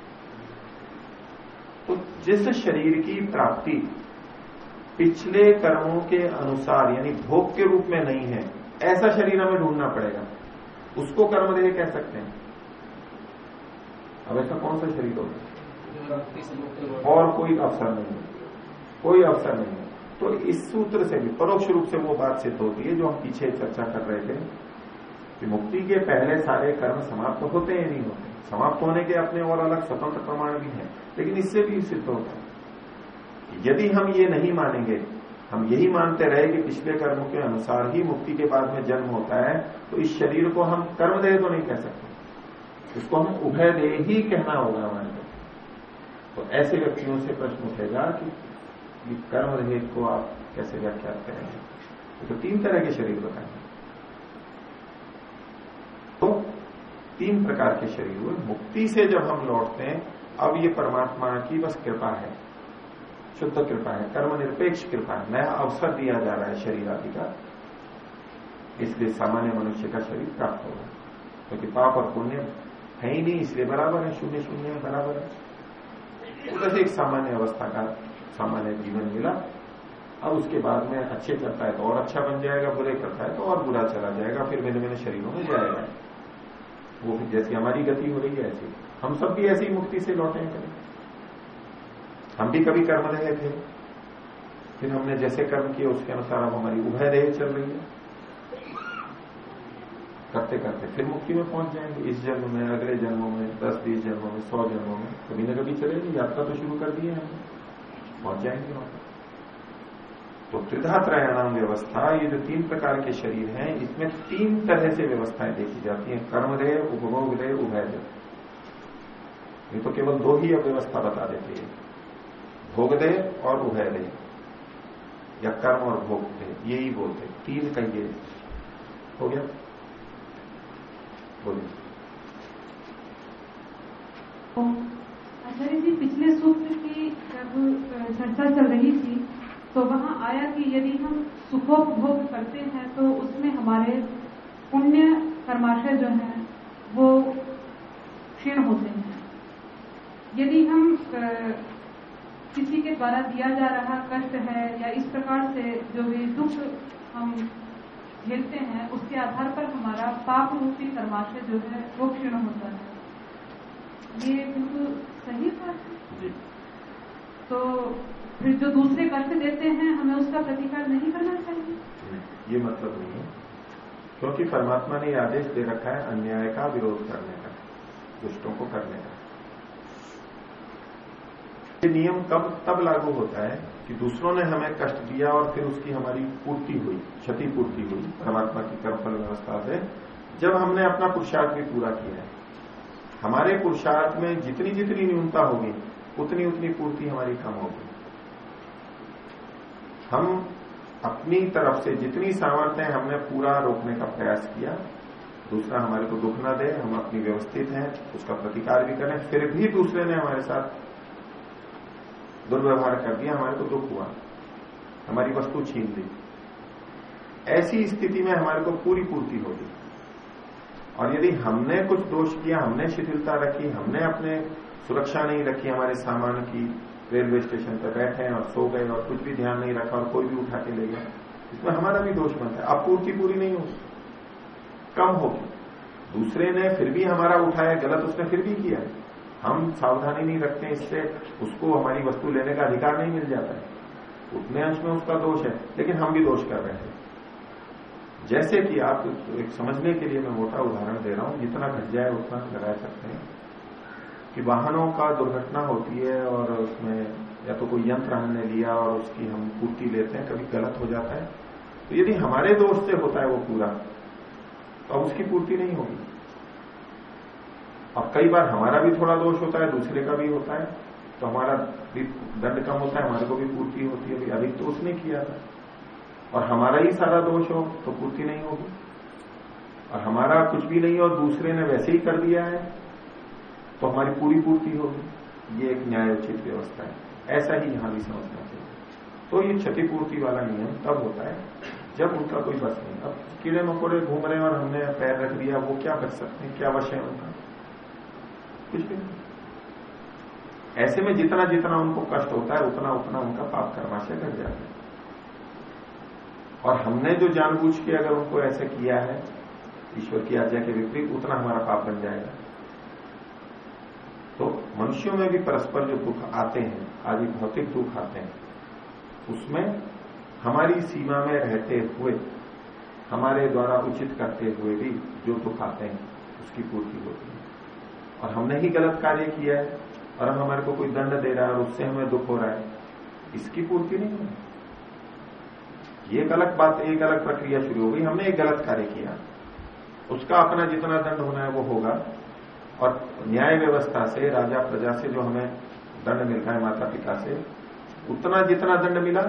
A: तो जिस शरीर की प्राप्ति पिछले कर्मों के अनुसार, यानी भोग के रूप में नहीं है, ऐसा शरीर हमें ढूंढना पड़ेगा। उसको कर्मदेह कह सकते हैं। अब ऐसा कौन सा शरीर होगा और कोई अवसर नहीं है। कोई अवसर नहीं है। तो इस सूत्र से भी परोक्ष रूप से वो बात सिद्ध होती है जो हम पीछे चर्चा कर रहे थे कि मुक्ति के पहले सारे कर्म समाप्त होते हैं नहीं होते समाप्त होने के अपने और अलग स्वतंत्र प्रमाण भी हैं लेकिन इससे भी सिद्ध होता है यदि हम ये नहीं मानेंगे हम यही मानते रहे कि पिछले कर्मों के अनुसार ही मुक्ति के बाद में जन्म होता है तो इस शरीर को हम कर्मदेह तो नहीं कह सकते। उसको हम उभय दे ही कहना होगा हमारे को तो ऐसे व्यक्तियों से प्रश्न उठेगा कि कर्म रहित को आप कैसे व्याख्या करेंगे? तो तीन तरह के शरीर बताएँगे। तो तीन प्रकार के शरीर हुए। मुक्ति से जब हम लौटते हैं, अब ये परमात्मा की बस कृपा है। शुद्ध कृपा है कर्म निरपेक्ष कृपा है। नया अवसर दिया जा रहा है शरीर आदि का। इसलिए सामान्य मनुष्य का शरीर प्राप्त होगा। क्योंकि तो पाप और पुण्य है ही नहीं, इसलिए बराबर है, शून्य शून्य बराबर है। तो एक सामान्य अवस्था का सामान्य जीवन मिला। अब उसके बाद में अच्छे करता है तो और अच्छा बन जाएगा, बुरे करता है तो और बुरा चला जाएगा, फिर भिन्न भिन्न शरीरों में जाएगा। वो फिर जैसी हमारी गति हो रही है, ऐसी हम सब भी ऐसी मुक्ति से लौटे करें हम भी कभी कर्म रहे थे फिर हमने जैसे कर्म किए, उसके अनुसार अब हमारी उभय देह चल रही है। करते करते, फिर मुक्ति में पहुँच जाएँगे। इस जन्म में, अगले जन्मों में, दस, बीस जन्मों में, सौ जन्मों में, कभी ना कभी चलेगी। यात्रा तो शुरू कर दी है पहुँच जाएँगे वहाँ। तो त्रिधात्रयाणाम व्यवस्था, ये जो तीन प्रकार के शरीर हैं, इसमें तीन तरह से व्यवस्थाएँ देखी जाती हैं। कर्मदेह उभय देह ये तो केवल दो ही अव्यवस्था बता देती है। भोग दे और उभय दे या कर्म और भोग दे यही बोलते तीन कहिए। हो गया? बोलिए।
C: आचार्य जी, पिछले सूत्र की जब चर्चा चल रही थी तो वहाँ आया कि यदि हम सुखोपभोग करते हैं तो उसमें हमारे पुण्य कर्माशय जो है, वो क्षीण होते हैं। यदि हम किसी के द्वारा दिया जा रहा कष्ट है, या इस प्रकार से जो भी दुख हम झेलते हैं उसके आधार पर हमारा पाप रूपी कर्माशय जो है वो क्षीण होता है। ये बिल्कुल सही बात है। तो फिर जो दूसरे कष्ट देते हैं हमें उसका प्रतिकार नहीं करना चाहिए।
A: ये मतलब नहीं है। क्योंकि परमात्मा ने आदेश दे रखा है अन्याय का विरोध करने का दुष्टों को करने का। ये नियम कब, तब लागू होता है कि दूसरों ने हमें कष्ट दिया और फिर उसकी हमारी पूर्ति हुई क्षति पूर्ति हुई, परमात्मा की कर्मफल व्यवस्था से, जब हमने अपना पुरुषार्थ भी पूरा किया है। हमारे पुरुषार्थ में जितनी जितनी न्यूनता होगी, उतनी उतनी पूर्ति हमारी कम होगी। हम अपनी तरफ़ से जितनी सामर्थ्य हमने पूरा रोकने का प्रयास किया। दूसरा, हमारे को दुख न दे, हम अपनी व्यवस्थित हैं, उसका प्रतिकार भी करें, फिर भी दूसरे ने हमारे साथ दुर्व्यवहार कर दिया, हमारे को दुख हुआ। हमारी वस्तु छीन ली। ऐसी स्थिति में हमारे को पूरी पूर्ति होगी। और यदि हमने कुछ दोष किया, हमने शिथिलता रखी, हमने अपने सुरक्षा नहीं रखी, हमारे सामान की रेलवे स्टेशन पर बैठे और सो गए और कुछ भी ध्यान नहीं रखा और कोई भी उठा के ले गया, इसमें हमारा भी दोष बनता है। अब पूर्ति पूरी नहीं होगी। कम होगी। दूसरे ने फिर भी हमारा उठाया, गलत उसने फिर भी किया। हम सावधानी नहीं रखते इससे, उसको हमारी वस्तु लेने का अधिकार नहीं मिल जाता है। उतने अंश में उसका दोष है, लेकिन हम भी दोष कर रहे हैं। जैसे कि आप एक समझने के लिए मैं मोटा उदाहरण दे रहा हूँ, जितना घट जाए उतना लगा सकते हैं कि वाहनों का दुर्घटना होती है और उसमें या तो कोई यंत्र हमने लिया और उसकी हम पूर्ति लेते हैं, कभी गलत हो जाता है। तो यदि हमारे दोष से होता है वो पूरा तो अब उसकी पूर्ति नहीं होगी। अब कई बार हमारा भी थोड़ा दोष होता है, दूसरे का भी होता है तो हमारा भी दंड कम होता है, हमारे को भी पूर्ति होती है, अभी तो उसने किया था। और हमारा ही सारा दोष हो तो पूर्ति नहीं होगी। और हमारा कुछ भी नहीं और दूसरे ने वैसे ही कर दिया है तो हमारी पूरी पूर्ति होगी। ये एक न्याय उचित व्यवस्था है। ऐसा ही यहाँ भी समझना चाहिए। तो ये क्षतिपूर्ति वाला नियम तब होता है, जब उनका कोई बस नहीं, अब कीड़े मकोड़े घूम रहे हैं और हमने पैर रख दिया, वो क्या बच सकते हैं, क्या वश है उनका? ऐसे में जितना जितना उनको कष्ट होता है, उतना उतना उनका पाप कर्माशय घट जाता है। और हमने जो जानबूझ के अगर उनको ऐसे किया है, ईश्वर की आज्ञा के विपरीत, उतना हमारा पाप बन जाएगा। तो मनुष्यों में भी परस्पर जो दुख आते हैं, आदि भौतिक दुख आते हैं, उसमें हमारी सीमा में रहते हुए, हमारे द्वारा उचित करते हुए भी जो दुख आते हैं, उसकी पूर्ति होती है। और हमने ही गलत कार्य किया है और अब हमारे को कोई दंड दे रहा है और उससे हमें दुख हो रहा है। इसकी पूर्ति नहीं है। ये अलग बात एक अलग प्रक्रिया शुरू हो गई। हमने एक गलत कार्य किया। उसका अपना जितना दंड होना है वो होगा। और न्याय व्यवस्था से, राजा प्रजा से जो हमें दंड मिलता है माता पिता से, उतना जितना दंड मिला,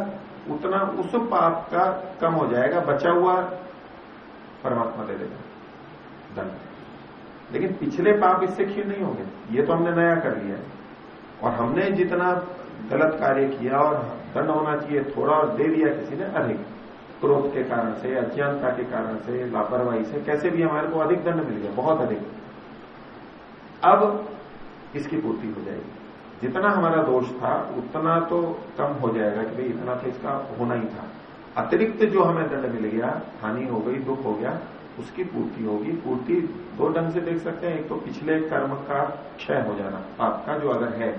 A: उतना उस पाप का कम हो जाएगा। बचा हुआ परमात्मा दे देगा। दंड। लेकिन पिछले पाप इससे क्षीण नहीं होंगे। ये तो हमने नया कर लिया और हमने जितना गलत कार्य किया और दंड होना चाहिए, थोड़ा और दे दिया किसी ने, अधिक। क्रोध के कारण से, अज्ञानता के कारण से, लापरवाही से, कैसे भी हमारे को अधिक दंड मिल गया, बहुत अधिक। अब इसकी पूर्ति हो जाएगी। जितना हमारा दोष था, उतना तो कम हो जाएगा कि भाई इतना तो इसका होना ही था। अतिरिक्त जो हमें दंड मिल गया, हानि हो गई, दुख हो गया उसकी पूर्ति होगी। पूर्ति दो ढंग से देख सकते हैं। एक तो पिछले कर्म का क्षय हो जाना पाप का जो अगर है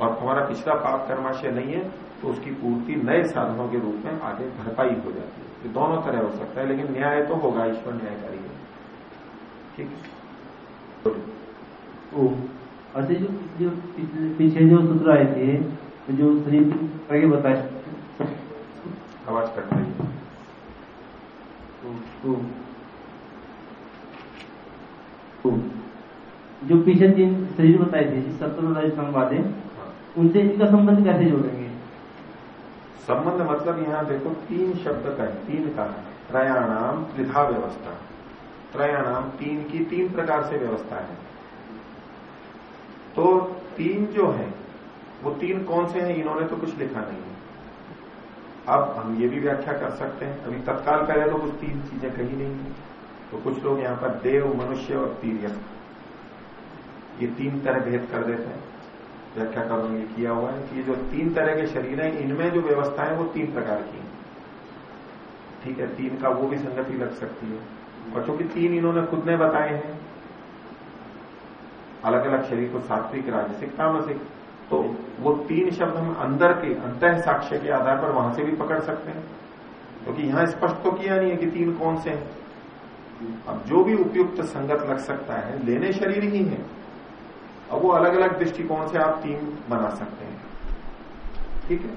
A: और हमारा पिछला पाप कर्माशय नहीं है तो उसकी पूर्ति नए साधनों के रूप में आगे भरपाई हो जाती है। ये दोनों तरह हो सकता है लेकिन न्याय तो होगा ईश्वर न्यायकारी है। ठीक
F: ओ अच्छा जो जो पीछे जो सूत्र आए थे जो शरीर आगे बताए।
A: आवाज़ कट रही है
F: तो, तो जो पीछे तीन शरीर बताए थे सप्तम संवाद उनसे इनका संबंध कैसे जोड़ेंगे?
A: संबंध मतलब यहाँ देखो, तीन शब्द का है, तीन का त्रयाणाम त्रिधा व्यवस्था। त्रयाणाम तीन की तीन प्रकार से व्यवस्था है। तो तीन जो है, वो तीन कौन से हैं, इन्होंने तो कुछ लिखा नहीं है। अब हम ये भी व्याख्या कर सकते हैं, अभी तत्काल पहले तो कुछ तीन चीज़ें कही नहीं है। तो कुछ लोग यहाँ पर देव, मनुष्य और तीर्य ये तीन तरह भेद कर देते हैं। व्याख्या करों ये किया हुआ है कि जो तीन तरह के शरीर हैं, इनमें जो व्यवस्था है, वो तीन प्रकार की है। ठीक है, तीन का वो भी संगति लग सकती है। और चूँकि तीन इन्होंने खुद ने बताए हैं अलग अलग शरीर को सात्विक, राजसिक, तामसिक तो वो तीन शब्द हम अंदर के, अंत साक्ष्य के आधार पर वहाँ से भी पकड़ सकते हैं। क्योंकि तो यहाँ स्पष्ट तो किया नहीं है कि तीन कौन से हैं। अब जो भी उपयुक्त संगत लग सकता है, लेने शरीर ही है। अब वो अलग अलग दृष्टिकोण से आप तीन बना सकते हैं। ठीक है?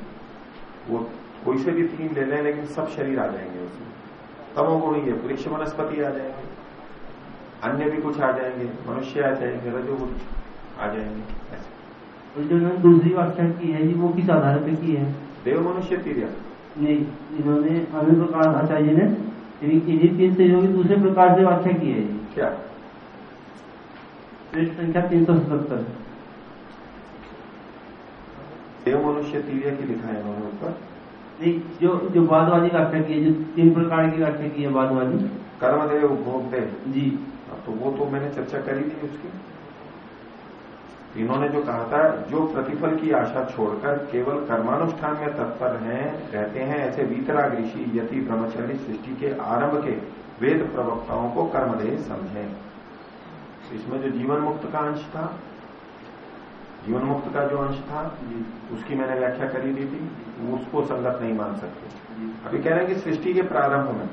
A: वो कोई से भी तीन ले लें लेकिन सब शरीर आ जाएँगे उसमें। तमोगुण ही है वृक्ष वनस्पति आ जाएँगे। अन्य भी कुछ आ जाएँगे मनुष्य आ जाएँगे रजोगुण आ जाएँगे ऐसे।
F: जो इन्होंने दूसरी व्याख्या की है जी वो किस आधार पर की है?
A: देव मनुष्य तीर्य
F: नहीं इन्होंने अन्य प्रकार आचार्य ने इन्हीं तीन की दूसरे प्रकार से व्याख्या की है।
A: क्या?
F: पृष्ठ संख्या तीन सौ सतहत्तर।
A: देव मनुष्य तीर्य की लिखा है इन्होंने ऊपर
F: नहीं जो जो वादवादी व्याख्या की है जो तीन प्रकार की व्याख्या की है वादवादी।
A: कर्मदेव भोग देव
F: जी
A: तो वो तो मैंने चर्चा करी थी उसकी। इन्होंने जो कहा था जो प्रतिफल की आशा छोड़कर केवल कर्मानुष्ठान में तत्पर हैं रहते हैं ऐसे वीतराग ऋषि यति ब्रह्मचारी सृष्टि के आरंभ के वेद प्रवक्ताओं को कर्मदेह समझें। इसमें जो जीवन मुक्त का अंश था, जीवन मुक्त का जो अंश था उसकी मैंने व्याख्या करी दी थी उसको संगत नहीं मान सकते। अभी कह रहे हैं कि सृष्टि के प्रारंभ में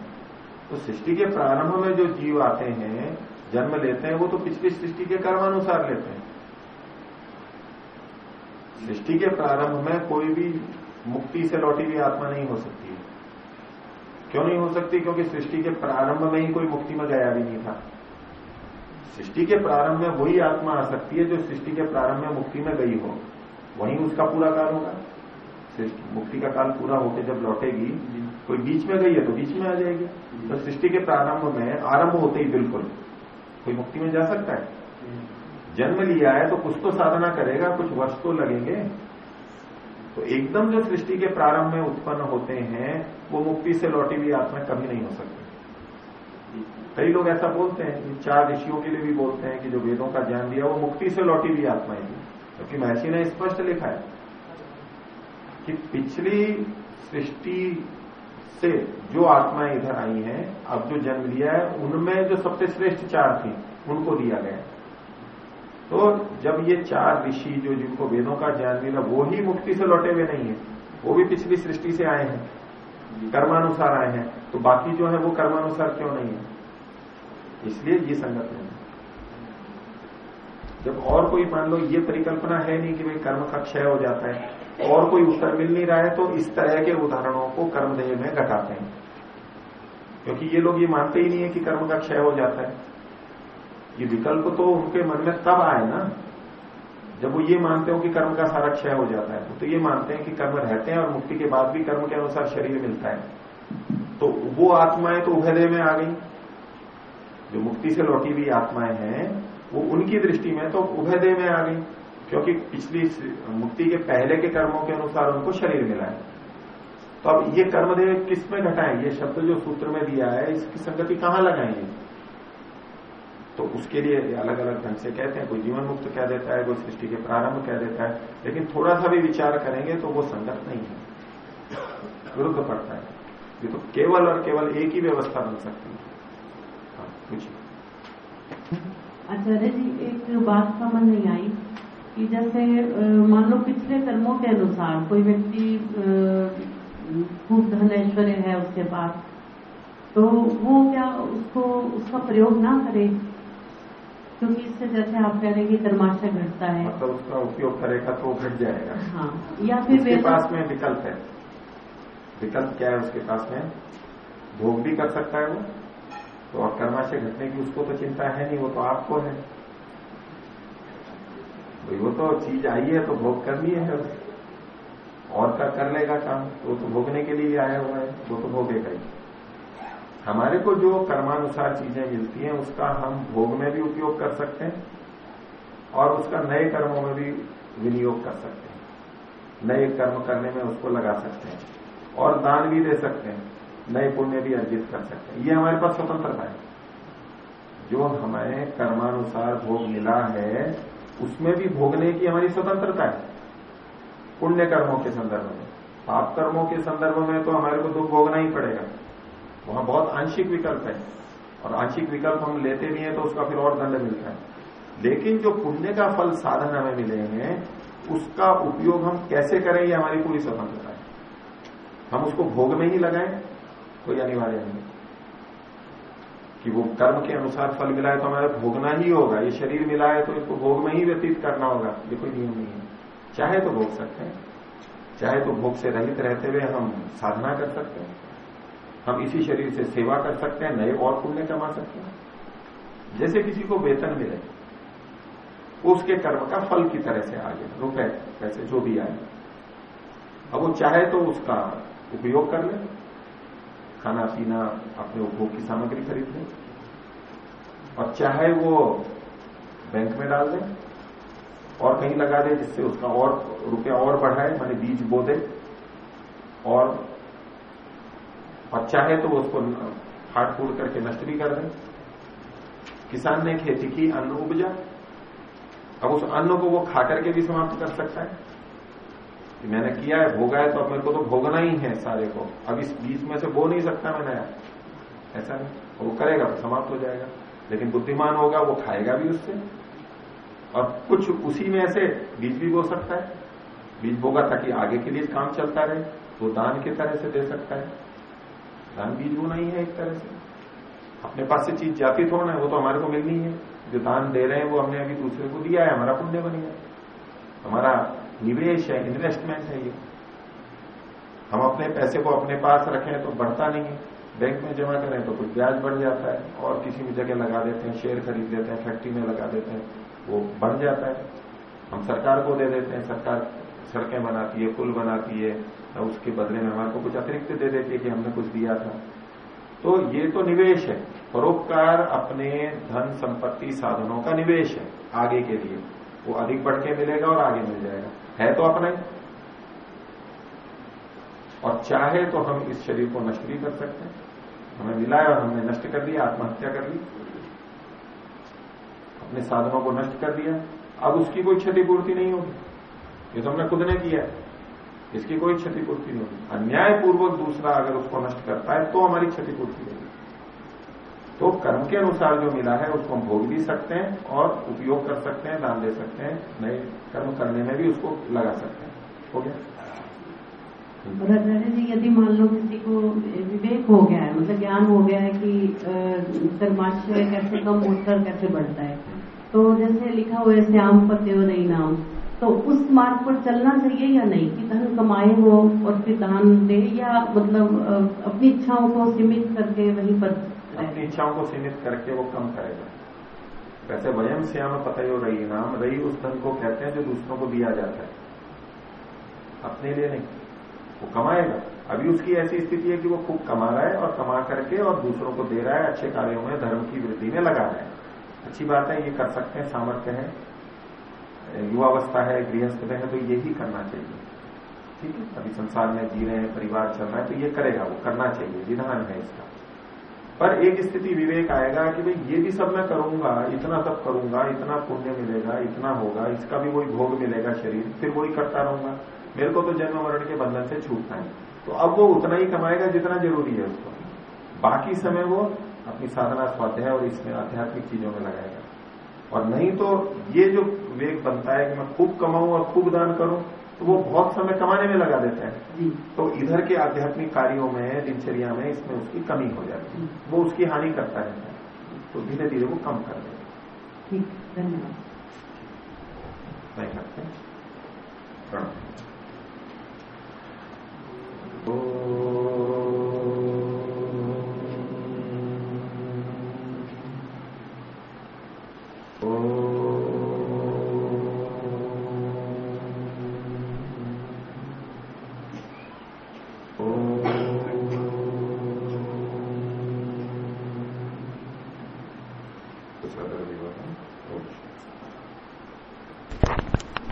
A: तो सृष्टि के प्रारंभ में जो जीव आते हैं, जन्म लेते हैं, वो तो पिछली सृष्टि के कर्मानुसार लेते हैं। सृष्टि के प्रारंभ में कोई भी मुक्ति से लौटी हुई आत्मा नहीं हो सकती है। क्यों नहीं हो सकती? क्योंकि सृष्टि के प्रारंभ में ही कोई मुक्ति में गया भी नहीं था। सृष्टि के प्रारंभ में वही आत्मा आ सकती है जो सृष्टि के प्रारंभ में मुक्ति में गई हो। वही उसका पूरा काल होगा। मुक्ति का काल पूरा होकर जब लौटेगी, कोई बीच में गई है तो बीच में आ जाएगी। तो सृष्टि के प्रारंभ में आरंभ होते ही बिल्कुल कोई मुक्ति में जा सकता है। जन्म लिया है तो कुछ तो साधना करेगा, कुछ वर्ष तो लगेंगे। तो एकदम जो सृष्टि के प्रारंभ में उत्पन्न होते हैं, वो मुक्ति से लौटी हुई आत्मा कभी नहीं हो सकती। कई लोग ऐसा बोलते हैं चार ऋषियों के लिए भी बोलते हैं कि जो वेदों का ज्ञान दिया, वो मुक्ति से लौटी हुई आत्माएँ थी। क्योंकि महर्षि ने स्पष्ट लिखा है कि पिछली सृष्टि से जो आत्माएँ इधर आई हैं, अब जो जन्म लिया है, उनमें जो सबसे श्रेष्ठ चार थी, उनको दिया गया तो जब ये चार ऋषि जो जिनको वेदों का ज्ञान मिला, वो ही मुक्ति से लौटे हुए नहीं है, वो भी पिछली सृष्टि से आए हैं, कर्मानुसार आए हैं तो बाकी जो है वो कर्मानुसार क्यों नहीं है? इसलिए ये संगत नहीं जब और कोई मान लो ये परिकल्पना है नहीं कि भाई कर्म का क्षय हो जाता है, और कोई उत्तर मिल नहीं रहा है तो इस तरह के उदाहरणों को कर्मदेह में घटाते हैं। क्योंकि ये लोग ये मानते ही नहीं है कि कर्म का क्षय हो जाता है। ये विकल्प तो उनके मन में तब आए ना, जब वो ये मानते हो कि कर्म का सारा क्षय हो जाता है। तो ये मानते हैं कि कर्म रहते हैं और मुक्ति के बाद भी कर्म के अनुसार शरीर मिलता है। तो वो आत्माएँ तो उभयदेह में आ गई। जो मुक्ति से लौटी हुई आत्माएँ हैं वो उनकी दृष्टि में तो उभयदेह में आ गई क्योंकि पिछली मुक्ति के पहले के कर्मों के अनुसार उनको शरीर मिला है। तो अब ये कर्मदेह किसमें घटाएँ? ये शब्द जो सूत्र में दिया है इसकी संगति कहाँ लगाएँगे? तो उसके लिए अलग अलग ढंग से कहते हैं कोई जीवन मुक्त कह देता है कोई सृष्टि के प्रारंभ कह देता है लेकिन थोड़ा सा भी विचार करेंगे तो वो संगत नहीं है विरुद्ध पड़ता है। ये तो केवल और केवल एक ही व्यवस्था बन सकती हाँ, पूछिए।
B: आचार्य जी एक बात समझ नहीं आई कि जैसे मान लो पिछले कर्मों के अनुसार कोई व्यक्ति खूब धन ऐश्वर्य है उसके पास तो वो क्या उसको उसका प्रयोग ना करे? क्योंकि इससे जैसे आप कह रहे हैं कि कर्माशय घटता है।
A: मतलब उसका उपयोग करेगा तो घट जाएगा।
B: हाँ या फिर
A: उसके पास में विकल्प है। विकल्प क्या है उसके पास में? भोग भी कर सकता है वो। तो और कर्माशय घटने की उसको तो चिंता है नहीं, वो तो आपको है। भाई, वो तो चीज़ आई है तो भोग करनी है और का कर लेगा काम तो वो तो भोगने के लिए आया हुआ है, वो तो भोगेगा ही। हमारे को जो कर्मानुसार चीज़ें मिलती हैं, उसका हम भोग में भी उपयोग कर सकते हैं, और उसका नए कर्मों में भी विनियोग कर सकते हैं। नए कर्म करने में उसको लगा सकते हैं, और दान भी दे सकते हैं। नए पुण्य भी अर्जित कर सकते हैं। ये हमारे पास स्वतंत्रता है। जो हमें कर्मानुसार भोग मिला है, उसमें भी भोगने की हमारी स्वतंत्रता है। पुण्य कर्मों के संदर्भ में। पाप कर्मों के संदर्भ में तो हमारे को दुख भोगना ही पड़ेगा। वहाँ बहुत आंशिक विकल्प है। और आंशिक विकल्प हम लेते नहीं है तो उसका फिर और दंड मिलता है। लेकिन जो पुण्य का फल साधन हमें मिले हैं, उसका उपयोग हम कैसे करें, ये हमारी पूरी स्वतंत्रता है। हम उसको भोग में ही लगाएँ कोई अनिवार्य नहीं कि वो कर्म के अनुसार फल मिला है तो हमारे भोगना ही होगा। ये शरीर मिला है तो इसको भोग में ही व्यतीत करना होगा। ये कोई नियम नहीं है। चाहे तो भोग सकते हैं। चाहे तो भोग से रहित रहते हुए हम साधना कर सकते हैं। हम इसी शरीर से सेवा कर सकते हैं, नए और पुण्य कमा सकते हैं। जैसे किसी को वेतन मिले, उसके कर्म का फल की तरह से आ गया रुपए, पैसे, जो भी आए। अब वो चाहे तो उसका उपयोग कर ले। खाना पीना अपने उपभोग की सामग्री खरीद लें। और चाहे वो बैंक में डाल दें और कहीं लगा दे जिससे उसका और रुपया और बढ़ाए, माने बीज बो दे। और और चाहे तो वो उसको फाट फूट करके नष्ट भी कर दे। किसान ने खेती की अन्न उपजा। अब उस अन्न को वो खा करके भी समाप्त कर सकता है। कि मैंने किया है, भोगा है तो अब मेरे को तो भोगना ही है सारे को। अब इस बीच में से बो नहीं सकता मैं नया ऐसा नहीं। वो करेगा तो समाप्त हो जाएगा। लेकिन बुद्धिमान होगा, वो खाएगा भी उससे। और कुछ उसी में से बीज भी बो सकता है। बीज बोगा ताकि आगे के लिए काम चलता रहे, वो दान की तरह से दे सकता है। दान बीज बोना ही है एक तरह से। अपने पास से चीज़ जाती थोड़ा ना, वो तो हमारे को मिलनी है। जो दान दे रहे हैं, वो हमने अभी दूसरे को दिया है, हमारा पुण्य बन गया। हमारा निवेश है इन्वेस्टमेंट है ये। हम अपने पैसे को अपने पास रखें तो बढ़ता नहीं है। बैंक में जमा करें तो कुछ ब्याज बढ़ जाता है और किसी भी जगह लगा देते हैं शेयर खरीद लेते हैं फैक्ट्री में लगा देते हैं, वो बढ़ जाता है। हम सरकार को दे देते हैं, सरकार सड़कें बनाती है, पुल बनाती है तो उसके बदले में हमारे को कुछ अतिरिक्त दे देती है कि हमने कुछ दिया था। तो ये तो निवेश है। परोपकार अपने धन संपत्ति साधनों का निवेश है, आगे के लिए। वो अधिक बढ़ के मिलेगा और आगे मिल जाएगा। है तो अपना ही। और चाहे तो हम इस शरीर को नष्ट भी कर सकते हैं। हमें मिला है और हमने नष्ट कर दिया, आत्महत्या कर ली। अपने साधनों को नष्ट कर दिया। अब उसकी कोई क्षतिपूर्ति नहीं होगी। ये तो हमने खुद ने किया इसकी कोई क्षतिपूर्ति नहीं होगी। अन्यायपूर्वक दूसरा अगर उसको नष्ट करता है तो हमारी क्षतिपूर्ति होगी। तो कर्म के अनुसार जो मिला है, उसको हम भोग भी सकते हैं और उपयोग कर सकते हैं, दान दे सकते हैं, नए कर्म करने में भी उसको लगा सकते हैं। हो गया?
B: जी, यदि मान लो किसी को विवेक हो गया है मतलब ज्ञान हो गया है कि कर्माशय कैसे कम होकर कैसे बढ़ता है तो जैसे लिखा हुआ है, श्याम पत्यो नहीं नाम तो उस मार्ग पर चलना चाहिए या नहीं? कि धन कमाए हो और फिर दान दे या मतलब अपनी इच्छाओं को सीमित करके वहीं पर
A: अपनी इच्छाओं को सीमित करके वो कम करेगा। वैसे वयम श्याम पतयो रही नाम रही उस धन को कहते हैं जो दूसरों को दिया जाता है। अपने लिए नहीं, वो कमाएगा। अभी उसकी ऐसी स्थिति है कि वो खूब कमा रहा है और कमा करके और दूसरों को दे रहा है, अच्छे कार्यों में, धर्म की वृद्धि में लगा रहा है। अच्छी बात है, ये कर सकते हैं, सामर्थ्य है। युवावस्था है, गृहस्थ में है तो यही करना चाहिए। ठीक है? अभी संसार में जी रहे हैं, परिवार चल रहा है तो ये करेगा, वो करना चाहिए, विधान है इसका। पर एक स्थिति विवेक आएगा कि भाई ये भी सब मैं करूँगा, इतना सब करूँगा, इतना पुण्य मिलेगा, इतना होगा, इसका भी वही भोग मिलेगा शरीर, फिर वही करता रहूँगा। मेरे को तो जन्म मरण के बंधन से छूटना है। तो अब वो उतना ही कमाएगा जितना ज़रूरी है उसको। बाकी समय वो अपनी साधना स्वाध्याय और इसमें आध्यात्मिक चीज़ों में लगाएगा। और नहीं तो ये जो वेग बनता है कि मैं खूब कमाऊं और खूब दान करूँ तो वो बहुत समय कमाने में लगा देता है। तो इधर के आध्यात्मिक कार्यों में दिनचर्या में इसमें उसकी कमी हो जाती है। वो उसकी हानि करता रहता है। तो धीरे धीरे वो कम कर देगा
B: ठीक धन्यवाद।
A: प्रणाम।